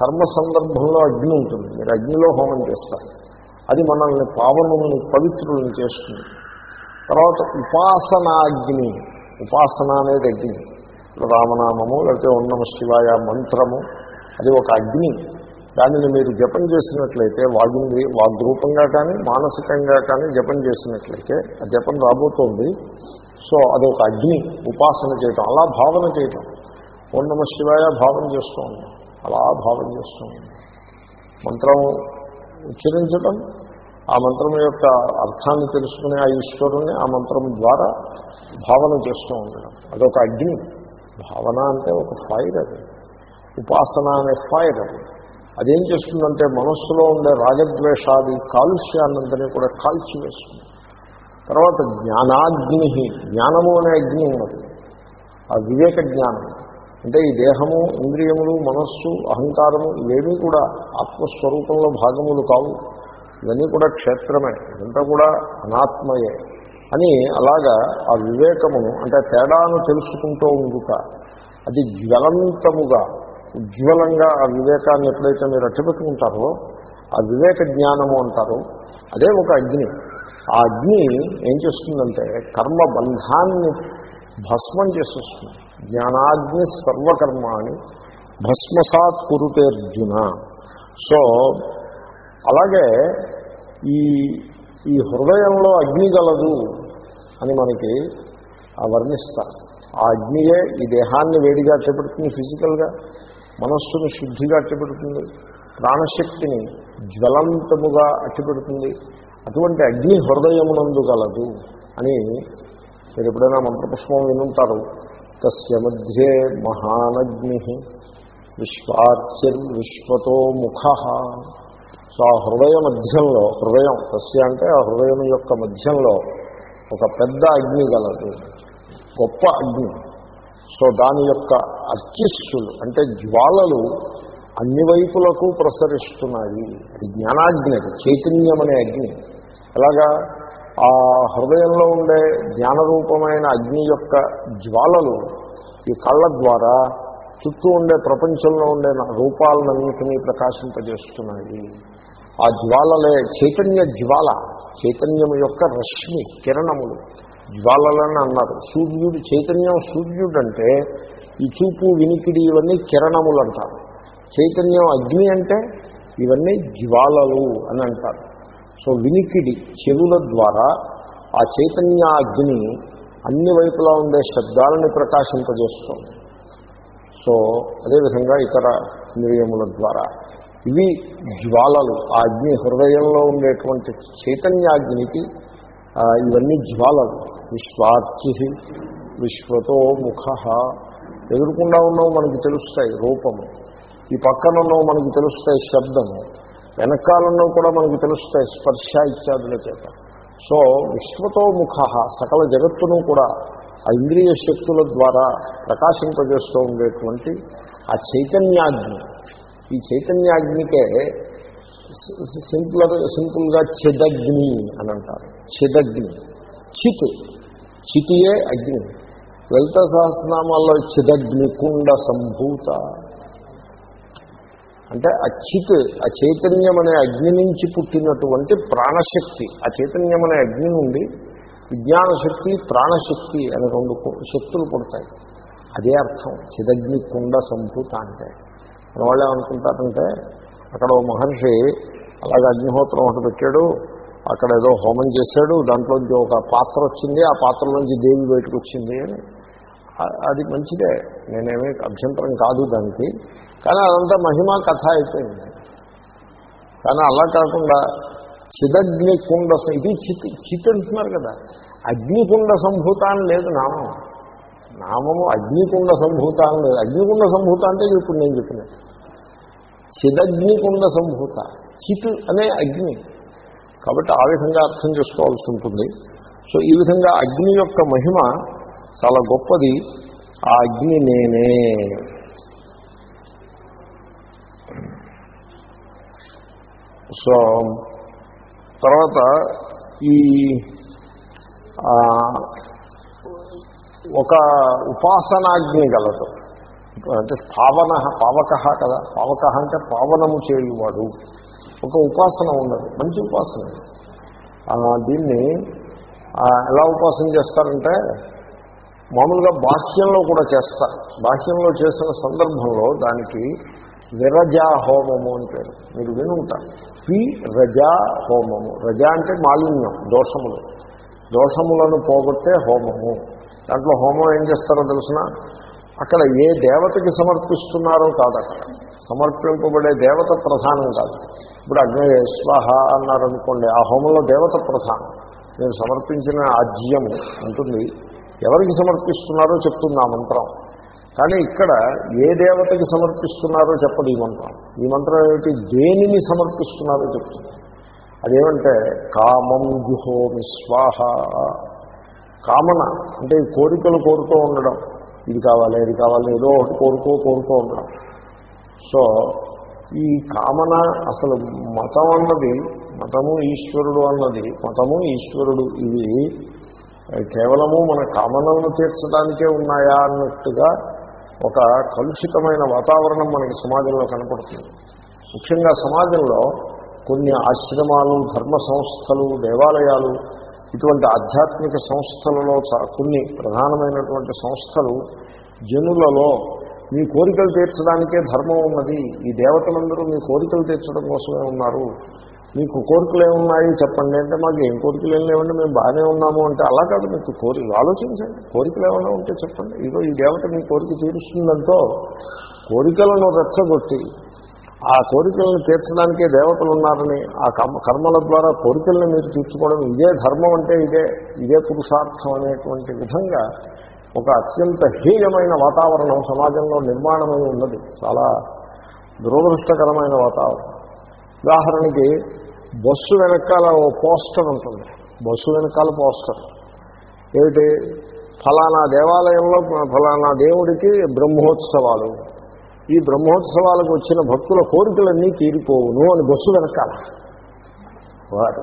కర్మ సందర్భంలో అగ్ని ఉంటుంది. మీరు అగ్నిలో హోమం చేస్తారు. అది మనల్ని పావనముని పవిత్రులను చేస్తుంది. తర్వాత ఉపాసనాగ్ని ఉపాసన అనేది అగ్ని. రామనామము లేకపోతే ఉన్నమ శివాయ మంత్రము అది ఒక అగ్ని. దానిని మీరు జపం చేసినట్లయితే వాగింది వాగ్రూపంగా కానీ మానసికంగా కానీ జపం చేసినట్లయితే ఆ జపం రాబోతోంది. సో అది ఒక అగ్ని ఉపాసన చేయటం అలా భావన చేయటం. ఓం నమ శివాయ భావం చేస్తూ ఉన్నాం అలా భావం చేస్తూ ఉన్నాం మంత్రం ఉచ్చరించడం ఆ మంత్రం యొక్క అర్థాన్ని తెలుసుకునే ఆ ఈశ్వరుణ్ణి ఆ మంత్రం ద్వారా భావన చేస్తూ ఉండడం అదొక అగ్ని. భావన అంటే ఒక ఫైర్ అది. ఉపాసన అనే ఫైర్ అది. అదేం చేస్తుందంటే మనస్సులో ఉండే రాగద్వేషాది కాలుష్యాన్నంతని కూడా కాల్చివేస్తుంది తర్వాత జ్ఞానాగ్ని జ్ఞానము అనే అగ్ని ఉన్నది. ఆ వివేక జ్ఞానం. అంటే ఈ దేహము ఇంద్రియములు మనస్సు అహంకారము ఇవేమీ కూడా ఆత్మస్వరూపంలో భాగములు కావు. ఇవన్నీ కూడా క్షేత్రమే ఇదంతా కూడా అనాత్మయే. అని అలాగా ఆ వివేకమును అంటే తేడాను తెలుసుకుంటూ ఉండుట అది జ్వలంతముగా ఉజ్వలంగా ఆ వివేకాన్ని ఎప్పుడైతే మీరు అట్టబెట్టుకుంటారో ఆ వివేక జ్ఞానము అంటారు అదే ఒక అగ్ని. ఆ అగ్ని ఏం చేస్తుందంటే కర్మ బంధాన్ని భస్మం చేసేస్తుంది. జ్ఞానాగ్ని సర్వకర్మాణి భస్మసాత్ కురుతే అర్జున సో అలాగే ఈ ఈ హృదయంలో అగ్ని గలదు అని మనకి ఆ వర్ణిస్తారు ఆ అగ్నియే ఈ దేహాన్ని వేడిగా అట్టపెడుతుంది ఫిజికల్గా మనస్సును శుద్ధిగా అట్టపెడుతుంది ప్రాణశక్తిని జ్వలంతముగా అట్టిపెడుతుంది అటువంటి అగ్ని హృదయమునందు గలదు అని మీరు ఎప్పుడైనా మంత్రపుష్పం వినుంటారు. తస్య మధ్యే మహానగ్ని విశ్వార్చిర్ విశ్వతో ముఖ. సో ఆ హృదయ మధ్యంలో హృదయం తస్య అంటే ఆ హృదయం యొక్క మధ్యంలో ఒక పెద్ద అగ్ని గలదు. గొప్ప అగ్ని. సో దాని యొక్క అర్చిస్సులు అంటే జ్వాలలు అన్ని వైపులకు ప్రసరిస్తున్నాయి. అది జ్ఞానాగ్ని అది చైతన్యం అనే అగ్ని. ఎలాగా? ఆ హృదయంలో ఉండే జ్ఞానరూపమైన అగ్ని యొక్క జ్వాలలు ఈ కళ్ళ ద్వారా చుట్టూ ఉండే ప్రపంచంలో ఉండే రూపాలన్నింటినీ ప్రకాశింపజేస్తున్నాయి. ఆ జ్వాలలే చైతన్య జ్వాల చైతన్యం యొక్క రశ్మి కిరణములు. జ్వాలలని అన్నారు. సూర్యుడు చైతన్యం సూర్యుడు అంటే ఈ చూపు వినికిడి ఇవన్నీ కిరణములు అంటారు చైతన్యం అగ్ని అంటే ఇవన్నీ జ్వాలలు అని అంటారు. సో వినికిడి చెవుల ద్వారా ఆ చైతన్యాగ్ని అన్ని వైపులా ఉండే శబ్దాలని ప్రకాశింపజేస్తుంది. సో అదేవిధంగా ఇతర ఇంద్రియముల ద్వారా. ఇవి జ్వాలలు. ఆ అగ్ని హృదయంలో ఉండేటువంటి చైతన్యాగ్నికి ఇవన్నీ జ్వాలలు. విశ్వార్చి విశ్వతో ముఖ. ఎదురుకుండా ఉన్నావు మనకి తెలుస్తాయి రూపము. ఈ పక్కన ఉన్నావు మనకి తెలుస్తాయి శబ్దము. వెనకాలన్నవి కూడా మనకి తెలుస్తాయి స్పర్శ ఇత్యాదుల చేత. సో విశ్వతో ముఖ సకల జగత్తును కూడా ఆ ఇంద్రియ శక్తుల ద్వారా ప్రకాశింపజేస్తూ ఉండేటువంటి ఆ చైతన్యాగ్ని. ఈ చైతన్యాగ్నికే సింపుల్ సింపుల్గా చిదగ్ని అని అంటారు. చిదగ్ని చిత్ చితియే అగ్ని. లలిత సహస్రనామాల్లో చిదగ్ని కుండ సంభూత. అంటే ఆ ఆ చైతన్యం అనే అగ్ని నుంచి పుట్టినటువంటి ప్రాణశక్తి. ఆ చైతన్యం అనే అగ్ని నుండి విజ్ఞాన శక్తి ప్రాణశక్తి అనే రెండు శక్తులు పుడతాయి. అదే అర్థం. చిదగ్ని కుండ సంభూత అంటే. మన వాళ్ళు ఏమనుకుంటారంటే అక్కడ ఓ మహర్షి అలాగే అగ్నిహోత్రం ఒకటి పెట్టాడు. అక్కడ ఏదో హోమం చేశాడు. దాంట్లోంచి ఒక పాత్ర వచ్చింది. ఆ పాత్రలోంచి దేవి బయటకు వచ్చింది అని. అది మంచిదే. నేనేమీ అభ్యంతరం కాదు దానికి. కానీ అదంతా మహిమా కథ అయిపోయింది. కానీ అలా కాకుండా చిదగ్ని కుండ ఇది చిత్ చిత్ అంటున్నారు కదా. అగ్నికుండ సంభూతాన్ని లేదు నామం. నామము అగ్నికుండ సంభూతాన్ని లేదు. అగ్నికుండ సంభూత అంటే ఇప్పుడు నేను చెప్పినట్టు చిదగ్నికుండ సంభూత. చిత్ అనే అగ్ని. కాబట్టి ఆ విధంగా అర్థం చేసుకోవాల్సి ఉంటుంది. సో ఈ విధంగా అగ్ని యొక్క మహిమ చాలా గొప్పది. ఆ అగ్ని నేనే. సో తర్వాత ఈ ఒక ఉపాసనాగ్ని గలదు. అంటే పావన పావక కదా. పావక అంటే పావనము చేయువాడు. ఒక ఉపాసన ఉన్నది. మంచి ఉపాసన. దీన్ని ఎలా ఉపాసన చేస్తారంటే మామూలుగా బాహ్యంలో కూడా చేస్తారు. బాహ్యంలో చేసిన సందర్భంలో దానికి విరజా హోమము అని పేరు. మీరు వినుంటారు పి రజా హోమము రజ అంటే మాలిన్యం దోషములు. దోషములను పోగొట్టే హోమము. దాంట్లో హోమం ఏం చేస్తారో తెలిసిన? అక్కడ ఏ దేవతకి సమర్పిస్తున్నారో కాదు అక్కడ. సమర్పింపబడే దేవత ప్రధానం కాదు. ఇప్పుడు అగ్ని స్వాహ అన్నారనుకోండి ఆ హోమంలో దేవత ప్రధానం. నేను సమర్పించిన ఆజ్యము ఉంటుంది. ఎవరికి సమర్పిస్తున్నారో చెప్తుంది ఆ మంత్రం. కానీ ఇక్కడ ఏ దేవతకి సమర్పిస్తున్నారో చెప్పదు ఈ మంత్రం. ఈ మంత్రం ఏమిటి? దేనిని సమర్పిస్తున్నారో చెప్తుంది. అదేమంటే కామం గుహో స్వాహ. కామన అంటే ఈ కోరికలు కోరుతూ ఉండడం. ఇది కావాలి ఇది కావాలి ఏదో ఒకటి కోరుకో కోరుతూ ఉండడం. సో ఈ కామన అసలు మతం అన్నది మతము ఈశ్వరుడు అన్నది మతము ఈశ్వరుడు ఇవి కేవలము మన కామనలను తీర్చడానికే ఉన్నాయా అన్నట్టుగా ఒక కలుషితమైన వాతావరణం మనకి సమాజంలో కనపడుతుంది. ముఖ్యంగా సమాజంలో కొన్ని ఆశ్రమాలు ధర్మ సంస్థలు దేవాలయాలు ఇటువంటి ఆధ్యాత్మిక సంస్థలలో కొన్ని ప్రధానమైనటువంటి సంస్థలు జనులలో మీ కోరికలు తీర్చడానికే ధర్మం ఉన్నది. ఈ దేవతలందరూ మీ కోరికలు తీర్చడం కోసమే ఉన్నారు. మీకు కోరికలు ఏమున్నాయి చెప్పండి అంటే మాకు ఏం కోరికలు ఏం లేవండి మేము బాగానే ఉన్నాము అంటే అలా కాదు మీకు కోరిక ఆలోచించండి. కోరికలు ఏమైనా ఉంటే చెప్పండి. ఇదో ఈ దేవత మీ కోరిక తీరుస్తుందంటో కోరికలను రెచ్చగొట్టి ఆ కోరికలను తీర్చడానికే దేవతలు ఉన్నారని ఆ కర్మల ద్వారా కోరికలను మీరు తీర్చుకోవడం ఇదే ధర్మం అంటే ఇదే ఇదే పురుషార్థం అనేటువంటి విధంగా ఒక అత్యంత హీయమైన వాతావరణం సమాజంలో నిర్మాణమై ఉన్నది. చాలా దురదృష్టకరమైన వాతావరణం. ఉదాహరణకి బస్సు వెనకాల ఓ పోస్టర్ ఉంటుంది. బస్సు వెనకాల పోస్టర్. ఏమిటి? ఫలానా దేవాలయంలో ఫలానా దేవుడికి బ్రహ్మోత్సవాలు. ఈ బ్రహ్మోత్సవాలకు వచ్చిన భక్తుల కోరికలన్నీ తీరిపోవును అని బస్సు వెనకాల. వారు.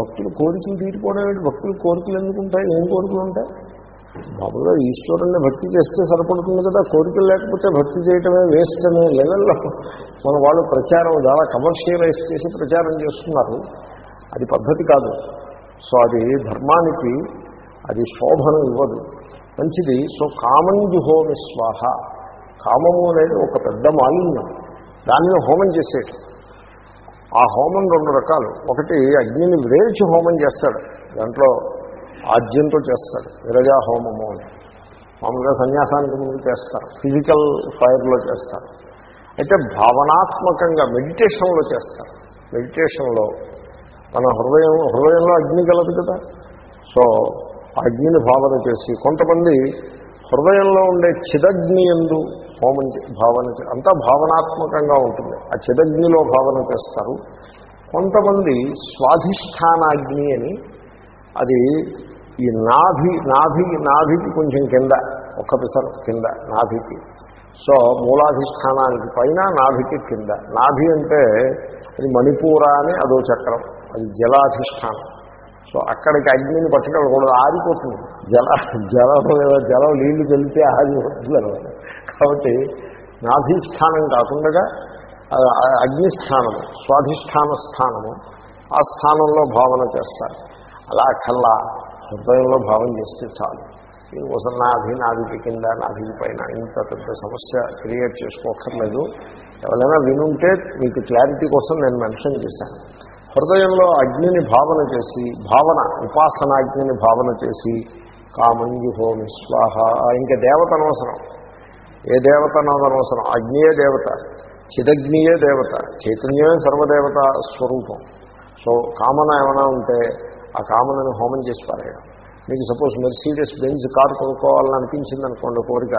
భక్తులు కోరికలు తీరిపోవడం ఏంటి? భక్తులు కోరికలు ఎందుకు ఉంటాయి ఏం కోరికలు ఉంటాయి? మామూలుగా ఈశ్వరుణ్ణి భక్తి చేస్తే సరిపడుతుంది కదా కోరికలు లేకపోతే భక్తి చేయటమే వేస్ట్ అనే లెవెల్లో మన వాళ్ళు ప్రచారం చాలా కమర్షియలైజ్ చేసి ప్రచారం చేస్తున్నారు. అది పద్ధతి కాదు. సో అది ధర్మానికి అది శోభను ఇవ్వదు. మంచిది సో కామంజు హోమి స్వాహ. కామము అనేది ఒక పెద్ద మాలిన్యం. దానిని హోమం చేసేయటం. ఆ హోమం రెండు రకాలు. ఒకటి అగ్నిని వేల్చి హోమం చేస్తాడు. దాంట్లో ఆజ్యంతో చేస్తాడు. విరజా హోమము అని. మామూలుగా సన్యాసానికి ముందు చేస్తారు. ఫిజికల్ ఫైర్లో చేస్తారు. అయితే భావనాత్మకంగా మెడిటేషన్లో చేస్తారు. మెడిటేషన్లో మన హృదయం హృదయంలో అగ్ని కలదు కదా. సో అగ్నిని భావన చేసి కొంతమంది హృదయంలో ఉండే చిదగ్ని ఎందు హోమం భావన అంతా భావనాత్మకంగా ఉంటుంది. ఆ చిదగ్నిలో భావన చేస్తారు. కొంతమంది స్వాధిష్టానాగ్ని అని అది ఈ నాభి నాభి నాభికి కొంచెం కింద ఒక్క పిసర్ కింద నాభికి. సో మూలాధిష్టానానికి పైన నాభికి కింద. నాభి అంటే అది మణిపూర అని అదో చక్రం. అది జలాధిష్టానం. సో అక్కడికి అగ్నిని పట్టుకెళ్ళకూడదు ఆరిపోతుంది. జల జలం లేదా జలం నీళ్ళు తెలితే ఆరిపోతుంది అనమాట. కాబట్టి నాభిస్థానం కాకుండా అగ్నిస్థానము స్వాధిష్టాన స్థానము ఆ స్థానంలో భావన చేస్తారు. అలా కల్లా హృదయంలో భావం చేస్తే చాలు. దీనికోసం నాభి నాభికి కింద నాభికి పైన ఇంత పెద్ద సమస్య క్రియేట్ చేసుకోకర్లేదు ఎవరైనా వినుంటే మీకు క్లారిటీ కోసం నేను మెన్షన్ చేశాను. హృదయంలో అగ్నిని భావన చేసి భావన ఉపాసనాగ్నిని భావన చేసి కామంగి హోమి స్వాహ ఇంకా దేవత అనవసరం ఏ దేవత అనవసరం? అగ్నియే దేవత చిదగ్నియే దేవత చైతన్యమే సర్వదేవత స్వరూపం. సో కామన ఏమైనా ఉంటే ఆ కామనని హోమం చేసి పారేయడం మీకు సపోజ్ మెర్సీడెస్ బెంజ్ కారు కొనుక్కోవాలని అనిపించింది అనుకోండి కోరిక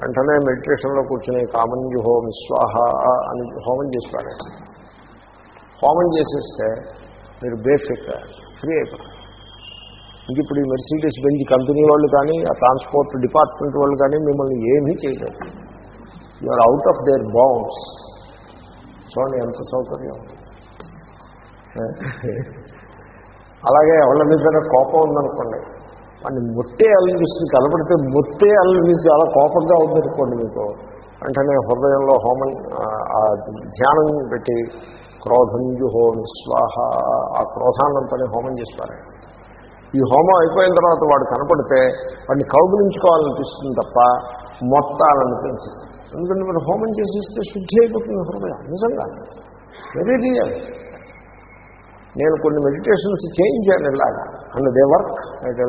వెంటనే మెడిటేషన్లో కూర్చుని కామన్ హోమి స్వాహ అని హోమం చేసి పారేయడం హోమం చేసేస్తే మీరు బేసిక్ ఫ్రీ అయిపోతారు. ఇంక ఇప్పుడు ఈ మెర్సీడెస్ బెంజ్ కంపెనీ వాళ్ళు కానీ ఆ ట్రాన్స్పోర్ట్ డిపార్ట్మెంట్ వాళ్ళు కానీ మిమ్మల్ని ఏమీ చేయలేదు you are out of their bounds చూడండి ఎంత సౌకర్యం. అలాగే ఎవరి మీద కోపం ఉందనుకోండి. వాడిని మొట్టే అల్లిస్తుంది కనబడితే మొట్టే అల్లిసి అలా కోపంగా ఉందనుకోండి మీకు. వెంటనే హృదయంలో హోమం ధ్యానం పెట్టి క్రోధం హోం స్వాహ ఆ క్రోధాన్నంతనే హోమం చేస్తారు ఈ హోమం అయిపోయిన తర్వాత వాడు కనపడితే వాడిని కౌగులించుకోవాలనిపిస్తుంది తప్ప మొత్తాలనిపించింది. ఎందుకంటే మీరు హోమం చేసిస్తే శుద్ధి అయిపోతుంది హృదయం. నిజంగా. వెరీ రియల్ నేను కొన్ని మెడిటేషన్స్ చేయించాను ఇలాగా. అండ్ దే వర్క్ అయితే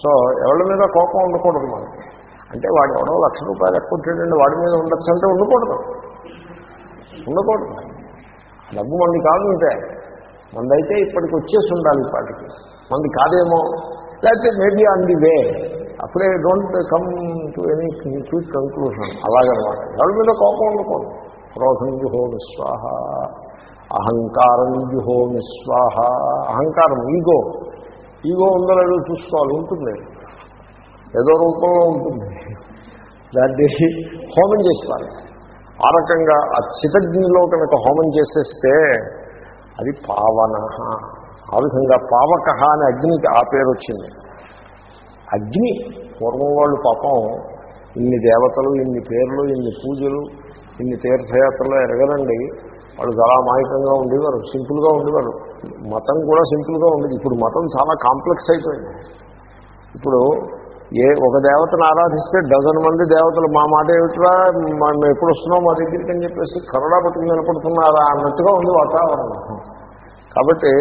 సో ఎవరి మీద కోపం ఉండకూడదు మనకి. అంటే వాడు ఎవడో లక్ష రూపాయలు ఎక్కువ ఉంటాడండి వాడి మీద ఉండొచ్చు అంటే ఉండకూడదు. ఉండకూడదు. డబ్బు మంది కాదు ఉంటే మందైతే ఇప్పటికి వచ్చేసి ఉండాలి ఇప్పటికి. మంది కాదేమో. లేకపోతే మేబీ ఆన్ ది వే అప్పుడే don't come to any quick conclusion అలాగనమాట. ఎవరి మీద కోపం ఉండకూడదు. క్రోధం జుహోమి విశ్వాహ అహంకారం జుహోమి స్వాహ అహంకారం ఈగో. ఈగో ఉందో లేదో చూసుకోవాలి ఉంటుంది. ఏదో రూపంలో ఉంటుంది. దాన్ని హోమం చేసుకోవాలి ఆ రకంగా ఆ చితజ్ఞలో కనుక హోమం చేసేస్తే అది పావన. ఆ విధంగా పావక అని అగ్నికి ఆ పేరు వచ్చింది. అగ్ని పూర్వం వాళ్ళు పాపం ఇన్ని దేవతలు ఇన్ని పేర్లు ఇన్ని పూజలు ఇన్ని తీర్థయాత్రలు ఎరగనండి వాళ్ళు చాలా అమాయకంగా ఉండేవారు సింపుల్గా ఉండేవారు. మతం కూడా సింపుల్గా ఉండేది. ఇప్పుడు మతం చాలా కాంప్లెక్స్ అయిపోయింది. ఇప్పుడు ఏ ఒక దేవతను ఆరాధిస్తే డజన్ మంది దేవతలు మా మాట ఏమిట్రా? మేము ఎప్పుడు వస్తున్నాం మా దగ్గరికి? అని చెప్పేసి కరోనా పట్టుకు నిలబడుతున్నారా అన్నట్టుగా ఉంది వాతావరణం. కాబట్టి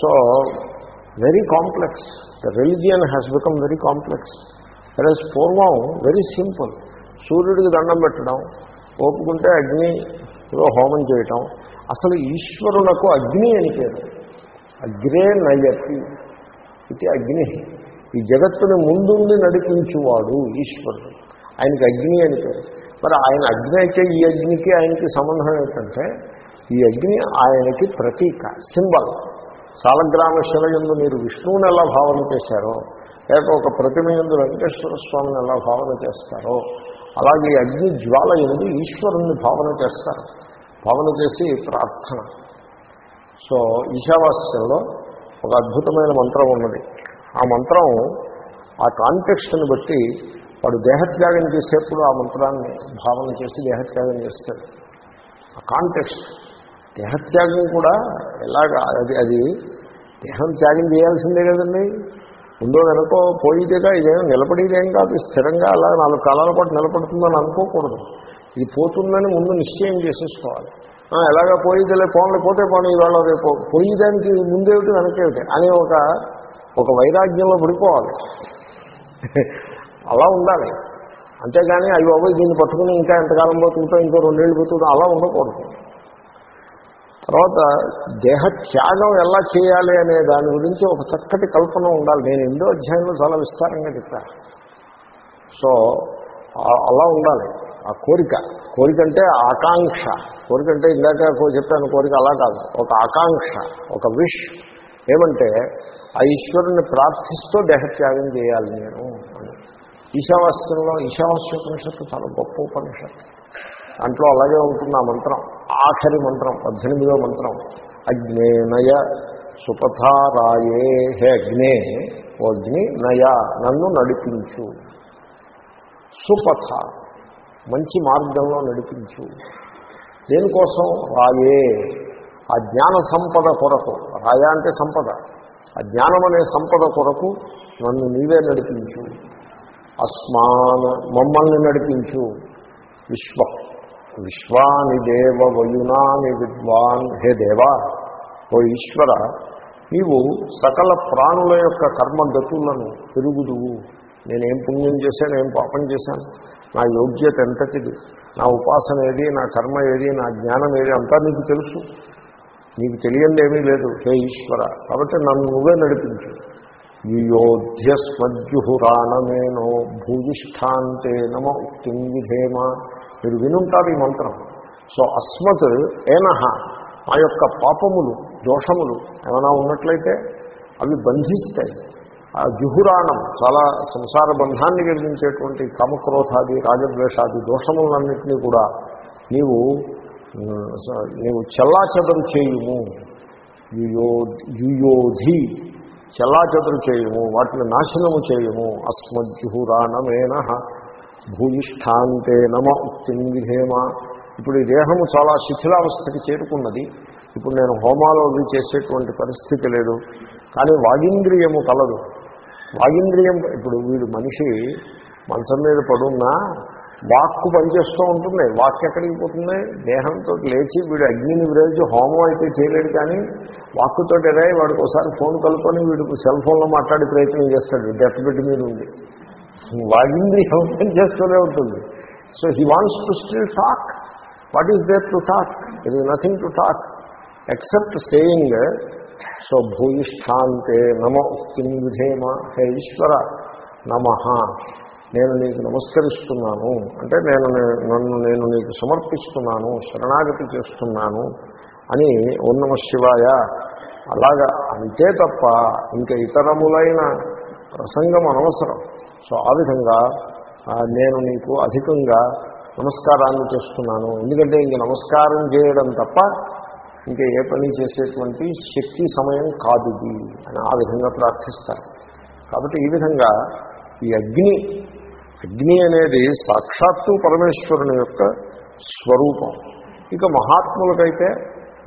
so very complex the religion has become very complex అదే పూర్వం వెరీ సింపుల్ సూర్యుడికి దండం పెట్టడం ఒప్పుకుంటే ఏదో హోమం చేయటం. అసలు ఈశ్వరునకు అగ్ని అని పేరు. అగ్రే నయతి ఇది అగ్ని. ఈ జగత్తుని ముందుండి నడిపించువాడు ఈశ్వరుడు. ఆయనకి అగ్ని అని పేరు. మరి ఆయన అగ్ని అయితే ఈ అగ్నికి ఆయనకి సంబంధం ఏంటంటే ఈ అగ్ని ఆయనకి ప్రతీక సింబల్. సాలగ్రామ శిలయందు మీరు విష్ణువుని ఎలా భావన చేశారో లేక ఒక ప్రతిమ ఎందు వెంకటేశ్వర స్వామిని ఎలా భావన చేస్తారో అలాగే అగ్ని జ్వాల ఎందు ఈశ్వరుణ్ణి భావన చేస్తారు. భావన చేసి ప్రార్థన. సో ఈశావాస్యంలో ఒక అద్భుతమైన మంత్రం ఉన్నది. ఆ మంత్రం ఆ కాంటెక్స్ట్ని బట్టి వాడు దేహత్యాగం చేసేప్పుడు ఆ మంత్రాన్ని భావన చేసి దేహత్యాగం చేస్తాడు. ఆ కాంటెక్స్ట్ దేహత్యాగం కూడా ఎలాగా అది అది దేహం త్యాగం చేయాల్సిందే కదండి? ఉందో వెనకో పోయిదేగా ఇదేం నిలబడేదేం కాదు స్థిరంగా అలా నాలుగు కాలాల పాటు నిలబడుతుందని అనుకోకూడదు. ఇది పోతుందని ముందు నిశ్చయం చేసేసుకోవాలి. ఎలాగా పోయిదేలే పోన్లే పోతే పోనీ ఇవాళ రేపు పోయేదానికి ముందేమిటి వెనకేమిటి అని ఒక ఒక వైరాగ్యంలో పడిపోవాలి. అలా ఉండాలి. అంతేగాని అవి బాబోయ్ దీన్ని పట్టుకుని ఇంకా ఎంతకాలం పోతుందో ఇంకో రెండేళ్ళు పోతుందో అలా ఉండకూడదు. తర్వాత దేహ త్యాగం ఎలా చేయాలి అనే దాని గురించి ఒక చక్కటి కల్పన ఉండాలి. నేను ఎన్నో అధ్యాయంలో చాలా విస్తారంగా చెప్పాను సో అలా ఉండాలి. ఆ కోరిక. కోరిక అంటే ఆకాంక్ష. కోరిక అంటే ఇందాక కో- చెప్పాను కోరిక అలా కాదు. ఒక ఆకాంక్ష ఒక విష్. ఏమంటే ఆ ఈశ్వరుని ప్రార్థిస్తూ దేహత్యాగం చేయాలి నేను అని. ఈశావాస్యంలో ఈశావాస్య ఉపనిషత్తు చాలా గొప్ప ఉపనిషత్తు. దాంట్లో అలాగే ఉంటుంది ఆ మంత్రం. ఆఖరి మంత్రం పద్దెనిమిదో మంత్రం. అగ్నే నయ సుపథారాయే హే అగ్నే ఓ అగ్ని నయ నన్ను నడిపించు. సుపథ మంచి మార్గంలో నడిపించు. దేనికోసం? రాయే. ఆ జ్ఞాన సంపద కొరకు. రాయ అంటే సంపద. ఆ జ్ఞానం అనే సంపద కొరకు నన్ను నీవే నడిపించు. అస్మాన్ మమ్మల్ని నడిపించు. విశ్వ విశ్వాని దేవ వయునాని విద్వాన్. హే దేవా ఓ ఈశ్వర నీవు సకల ప్రాణుల యొక్క కర్మ గతులను తిరుగుదువు నేనేం పుణ్యం చేశాను ఏం పాపం చేశాను? నా యోగ్యత ఎంతటిది? నా ఉపాసన ఏది? నా కర్మ ఏది? నా జ్ఞానం ఏది? అంతా నీకు తెలుసు. నీకు తెలియంది ఏమీ లేదు. హే ఈశ్వర కాబట్టి నన్ను నువ్వే నడిపించు. యుయోధ్యస్మజ్జుహురాణమేనో భూయిష్ఠాంతే నమ ఉక్తిం విధేమ. మీరు వినుంటారు ఈ మంత్రం. సో అస్మత్ ఏనహ మా యొక్క పాపములు దోషములు ఏమైనా ఉన్నట్లయితే అవి బంధిస్తాయి. ఆ జుహురాణం చాలా సంసార బంధాన్ని కలిగించేటువంటి కామక్రోధాది రాజద్వేషాది దోషములన్నింటినీ కూడా నీవు నీవు చెల్లాచెదరు చేయుము. యుయో యుయోధి చెల్లాచెదరు చేయుము వాటిని నాశనము చేయుము. అస్మజ్జుహురాణమేన భూయిష్టాంతే నమ ఉక్తిం విధేమ. ఇప్పుడు ఈ దేహము చాలా శిథిలావస్థకి చేరుకున్నది. ఇప్పుడు నేను హోమాలు అవి చేసేటువంటి పరిస్థితి లేదు. కానీ వాగింద్రియము కలదు. వాగింద్రియం ఇప్పుడు వీడు మనిషి మంచం మీద పడున్నా వాక్కు పనిచేస్తూ ఉంటుంది. వాక్ ఎక్కడికి పోతుంది? దేహంతో లేచి వీడు అగ్నిని విరేచి హోమం అయితే చేయలేడు కానీ వాక్కుతో ఎరాయి వాడికి ఒకసారి ఫోన్ కలుపుకొని వీడికి సెల్ ఫోన్లో మాట్లాడే ప్రయత్నం చేస్తాడు. డెత్ బెడ్ మీద ఉంది. వాగింది హెల్ప్ చేసుకునే ఉంటుంది. So he wants to still talk what is there to talk it is nothing to talk except saying so భూయిష్టాంతే నమ ఉక్తిం విధేమ హే ఈశ్వర నమ నేను నీకు నమస్కరిస్తున్నాను. అంటే నేను నన్ను నేను నీకు సమర్పిస్తున్నాను శరణాగతి చేస్తున్నాను అని ఓ నమ శివాయ. అలాగా అంతే తప్ప ఇంకా ఇతరములైన ప్రసంగం అనవసరం. సో ఆ విధంగా నేను నీకు అధికంగా నమస్కారాన్ని చేస్తున్నాను. ఎందుకంటే ఇంక నమస్కారం చేయడం తప్ప ఇంకా ఏ పని చేసేటువంటి శక్తి సమయం కాదు ఇది అని ఆ విధంగా ప్రార్థిస్తారు. కాబట్టి ఈ విధంగా ఈ అగ్ని అగ్ని అనేది సాక్షాత్తు పరమేశ్వరుని యొక్క స్వరూపం. ఇక మహాత్ములకైతే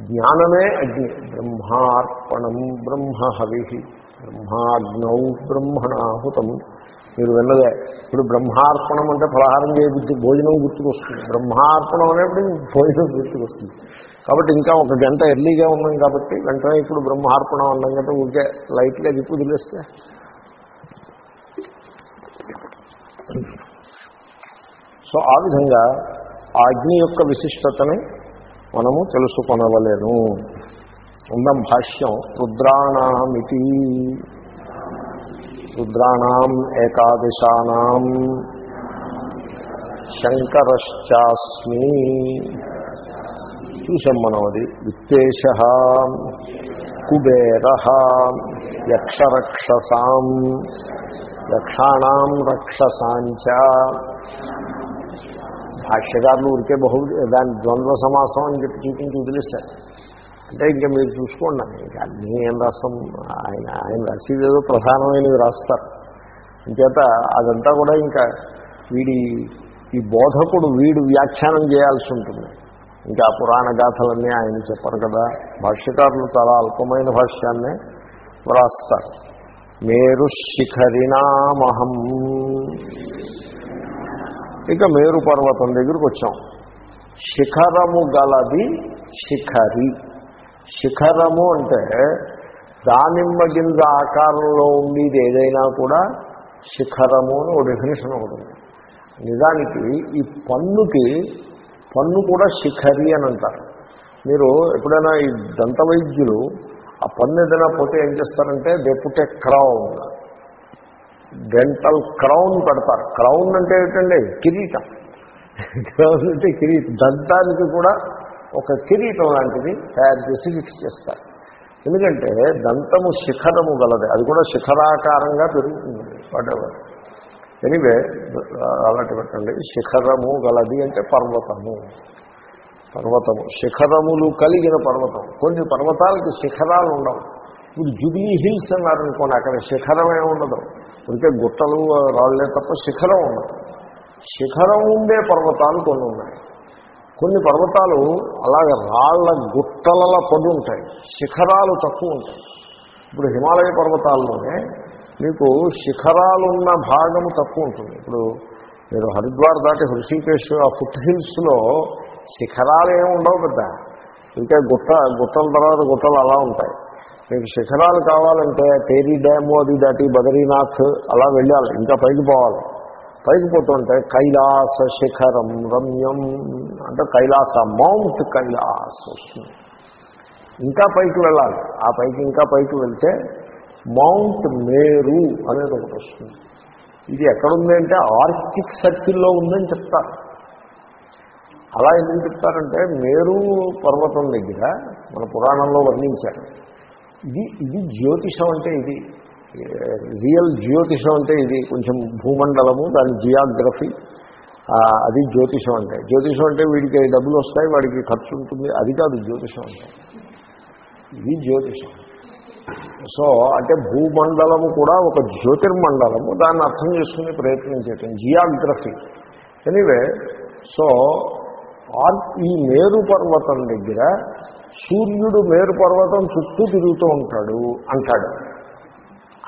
జ్ఞానమే అగ్ని. బ్రహ్మార్పణం బ్రహ్మ హవి బ్రహ్మాగ్నౌ బ్రహ్మణాహుతం. మీరు విన్నదే. ఇప్పుడు బ్రహ్మార్పణం అంటే ఫలహారం చేయ గుర్తు భోజనం గుర్తుకొస్తుంది. బ్రహ్మార్పణం అనేప్పుడు భోజనం గుర్తుకొస్తుంది. కాబట్టి ఇంకా ఒక గంట ఎర్లీగా ఉన్నాం కాబట్టి వెంటనే ఇప్పుడు బ్రహ్మార్పణం అన్నాం కంటే ఊరికే లైట్గా దిప్పు వదిలేస్తే సో ఆ విధంగా అగ్ని యొక్క విశిష్టతని మనము తెలుసుకొనవలేను. ఉందాం భాష్యం రుద్రాణమితి. రుద్రాణం ఏకాదశానాం శంకరశ్చాస్మి. చూసాం మనం అది. విత్తేశ కుబేర యక్షరక్షసాం యక్షాణం రక్షసాంచ భాష్యకారులు ఊరికే బహు దాని ద్వంద్వ సమాసం అని చెప్పి చూపించి వదిలేశారు. అంటే ఇంకా మీరు చూసుకోండి ఇంకా అన్నీ ఏం రాస్తాం? ఆయన ఆయన రాసేదేదో ప్రధానమైనవి రాస్తారు. అంచేత అదంతా కూడా ఇంకా వీడి ఈ బోధకుడు వీడు వ్యాఖ్యానం చేయాల్సి ఉంటుంది. ఇంకా పురాణ గాథలన్నీ ఆయన చెప్పరు కదా. భాష్యకారులు చాలా అల్పమైన భాష్యాన్నే వ్రాస్తారు. మేరు శిఖరినామహం. ఇక మేరు పర్వతం దగ్గరికి వచ్చాం. శిఖరము గలది శిఖరి. శిఖరము అంటే దానిమ్మ గింజ ఆకారంలో ఉండేది ఏదైనా కూడా శిఖరము అని ఒక డెఫినేషన్ ఒకటి నిజానికి ఈ పన్నుకి పన్ను కూడా శిఖరి అని అంటారు. మీరు ఎప్పుడైనా ఈ దంత వైద్యులు ఆ పన్ను ఏదైనా పోతే ఏం చేస్తారంటే దెప్పుటే క్రౌన్ డెంటల్ క్రౌన్ పెడతారు. క్రౌన్ అంటే ఏంటండి? కిరీటం. క్రౌన్ అంటే కిరీటం. దంతానికి కూడా ఒక కిరీటం లాంటిది తయారు చేసి ఫిక్స్ చేస్తారు. ఎందుకంటే దంతము శిఖరము గలది. అది కూడా శిఖరాకారంగా పెరుగుతుంది. వాటెవర్ ఎనివే అలాంటి పెట్టండి. శిఖరము గలది అంటే పర్వతము. పర్వతము. శిఖరములు కలిగిన పర్వతం. కొన్ని పర్వతాలకి శిఖరాలు ఉండవు. ఇప్పుడు జుబ్లీ హిల్స్ అన్నారనుకోండి అక్కడ శిఖరమే ఉండదు. ఇంకే గుట్టలు రాళ్ళే తప్ప శిఖరం ఉండదు. శిఖరం ఉండే పర్వతాలు కొన్ని ఉన్నాయి. కొన్ని పర్వతాలు అలాగే రాళ్ళ గుట్టలలో పడి ఉంటాయి శిఖరాలు తక్కువ ఉంటాయి. ఇప్పుడు హిమాలయ పర్వతాల్లోనే మీకు శిఖరాలున్న భాగము తక్కువ ఉంటుంది. ఇప్పుడు మీరు హరిద్వార్ దాటి హృషికేశ్ ఆ ఫుట్ హిల్స్లో శిఖరాలు ఏమి ఉండవు పెద్ద. ఇంకా గుట్ట గుట్టల తర్వాత గుట్టలు అలా ఉంటాయి. మీకు శిఖరాలు కావాలంటే పేరీ డ్యాము అది దాటి బద్రీనాథ్ అలా వెళ్ళాలి. ఇంకా పైకి పోవాలి. పైకి పోతుంటే కైలాస శిఖరం రమ్యం. అంటే కైలాస మౌంట్ కైలాస్ వస్తుంది. ఇంకా పైకి వెళ్ళాలి. ఆ పైకి ఇంకా పైకి వెళ్తే మౌంట్ మేరు అనేది ఒకటి వస్తుంది. ఇది ఎక్కడుంది అంటే ఆర్కిక్ సర్కిల్లో ఉందని చెప్తారు. అలా ఎందుకు చెప్తారంటే మేరు పర్వతం దగ్గర మన పురాణంలో వర్ణించారు. ఇది ఇది జ్యోతిషం అంటే ఇది. రియల్ జ్యోతిషం అంటే ఇది కొంచెం భూమండలము దాని జియాగ్రఫీ. అది జ్యోతిషం అంటే. జ్యోతిషం అంటే వీడికి డబ్బులు వస్తాయి వాడికి ఖర్చు ఉంటుంది. అది కాదు జ్యోతిషం అంటే. ఇది జ్యోతిషం. సో అంటే భూమండలము కూడా ఒక జ్యోతిర్మండలము. దాన్ని అర్థం చేసుకునే ప్రయత్నం చేయటం జియాగ్రఫీ. ఎనీవే సో ఈ మేరు పర్వతం దగ్గర సూర్యుడు మేరు పర్వతం చుట్టూ తిరుగుతూ ఉంటాడు అంటాడు.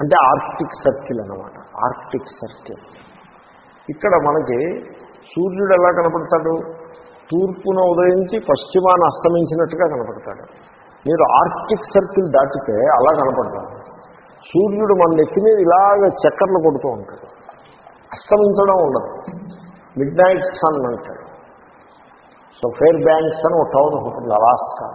అంటే ఆర్కిటిక్ సర్కిల్ అనమాట ఆర్కిటిక్ సర్కిల్. ఇక్కడ మనకి సూర్యుడు ఎలా కనపడతాడు? తూర్పున ఉదయించి పశ్చిమాన అస్తమించినట్టుగా కనపడతాడు. మీరు ఆర్కిటిక్ సర్కిల్ దాటితే అలా కనపడతాడు. సూర్యుడు మన నెత్తి మీద ఇలాగ చక్కర్లు కొడుతూ ఉంటాడు. అస్తమించడం ఉండదు. మిడ్ నైట్ సన్ అంటాడు. సో ఫేర్ బ్యాంక్స్ అని ఒక టౌన్ ఉంటుంది అలాస్కా.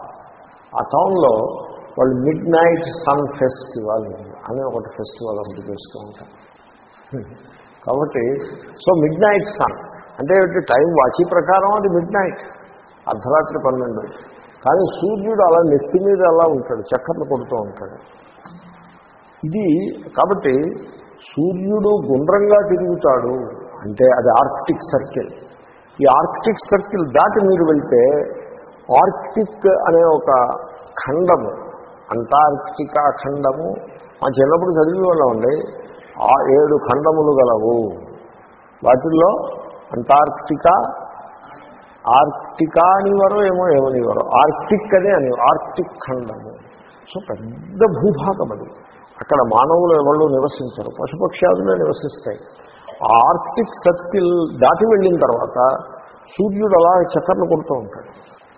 ఆ టౌన్లో వాళ్ళు మిడ్ నైట్ సన్ ఫెస్టివల్ అని ఒకటి ఫెస్టివల్ ఒకటి చేస్తూ ఉంటారు. కాబట్టి సో మిడ్ నైట్ సన్ అంటే టైం వాచి ప్రకారం అది మిడ్ నైట్ అర్ధరాత్రి పన్నెండు. కానీ సూర్యుడు అలా నెత్తి మీద అలా ఉంటాడు చక్కర్లు కొడుతూ ఉంటాడు. ఇది కాబట్టి సూర్యుడు గుండ్రంగా తిరుగుతాడు అంటే అది ఆర్క్టిక్ సర్కిల్. ఈ ఆర్క్టిక్ సర్కిల్ దాటి మీరు వెళ్తే ఆర్క్టిక్ అనే ఒక ఖండము అంటార్క్టికా ఖండము మా చిన్నప్పుడు చదివేవాళ్ళం అండి ఆ ఏడు ఖండములు గలవు. వాటిల్లో అంటార్క్టికా ఆర్క్టికా అనేవారో ఏమో ఏమనేవారో. ఆర్క్టిక్ అనే అని ఆర్క్టిక్ ఖండము. సో పెద్ద భూభాగం అది. అక్కడ మానవులు ఎవరు నివసించరు. పశుపక్ష్యాదులే నివసిస్తాయి. ఆ ఆర్క్టిక్ సర్కిల్ దాటి వెళ్ళిన తర్వాత సూర్యుడు అలా చక్కర్లు కొడుతూ ఉంటాడు.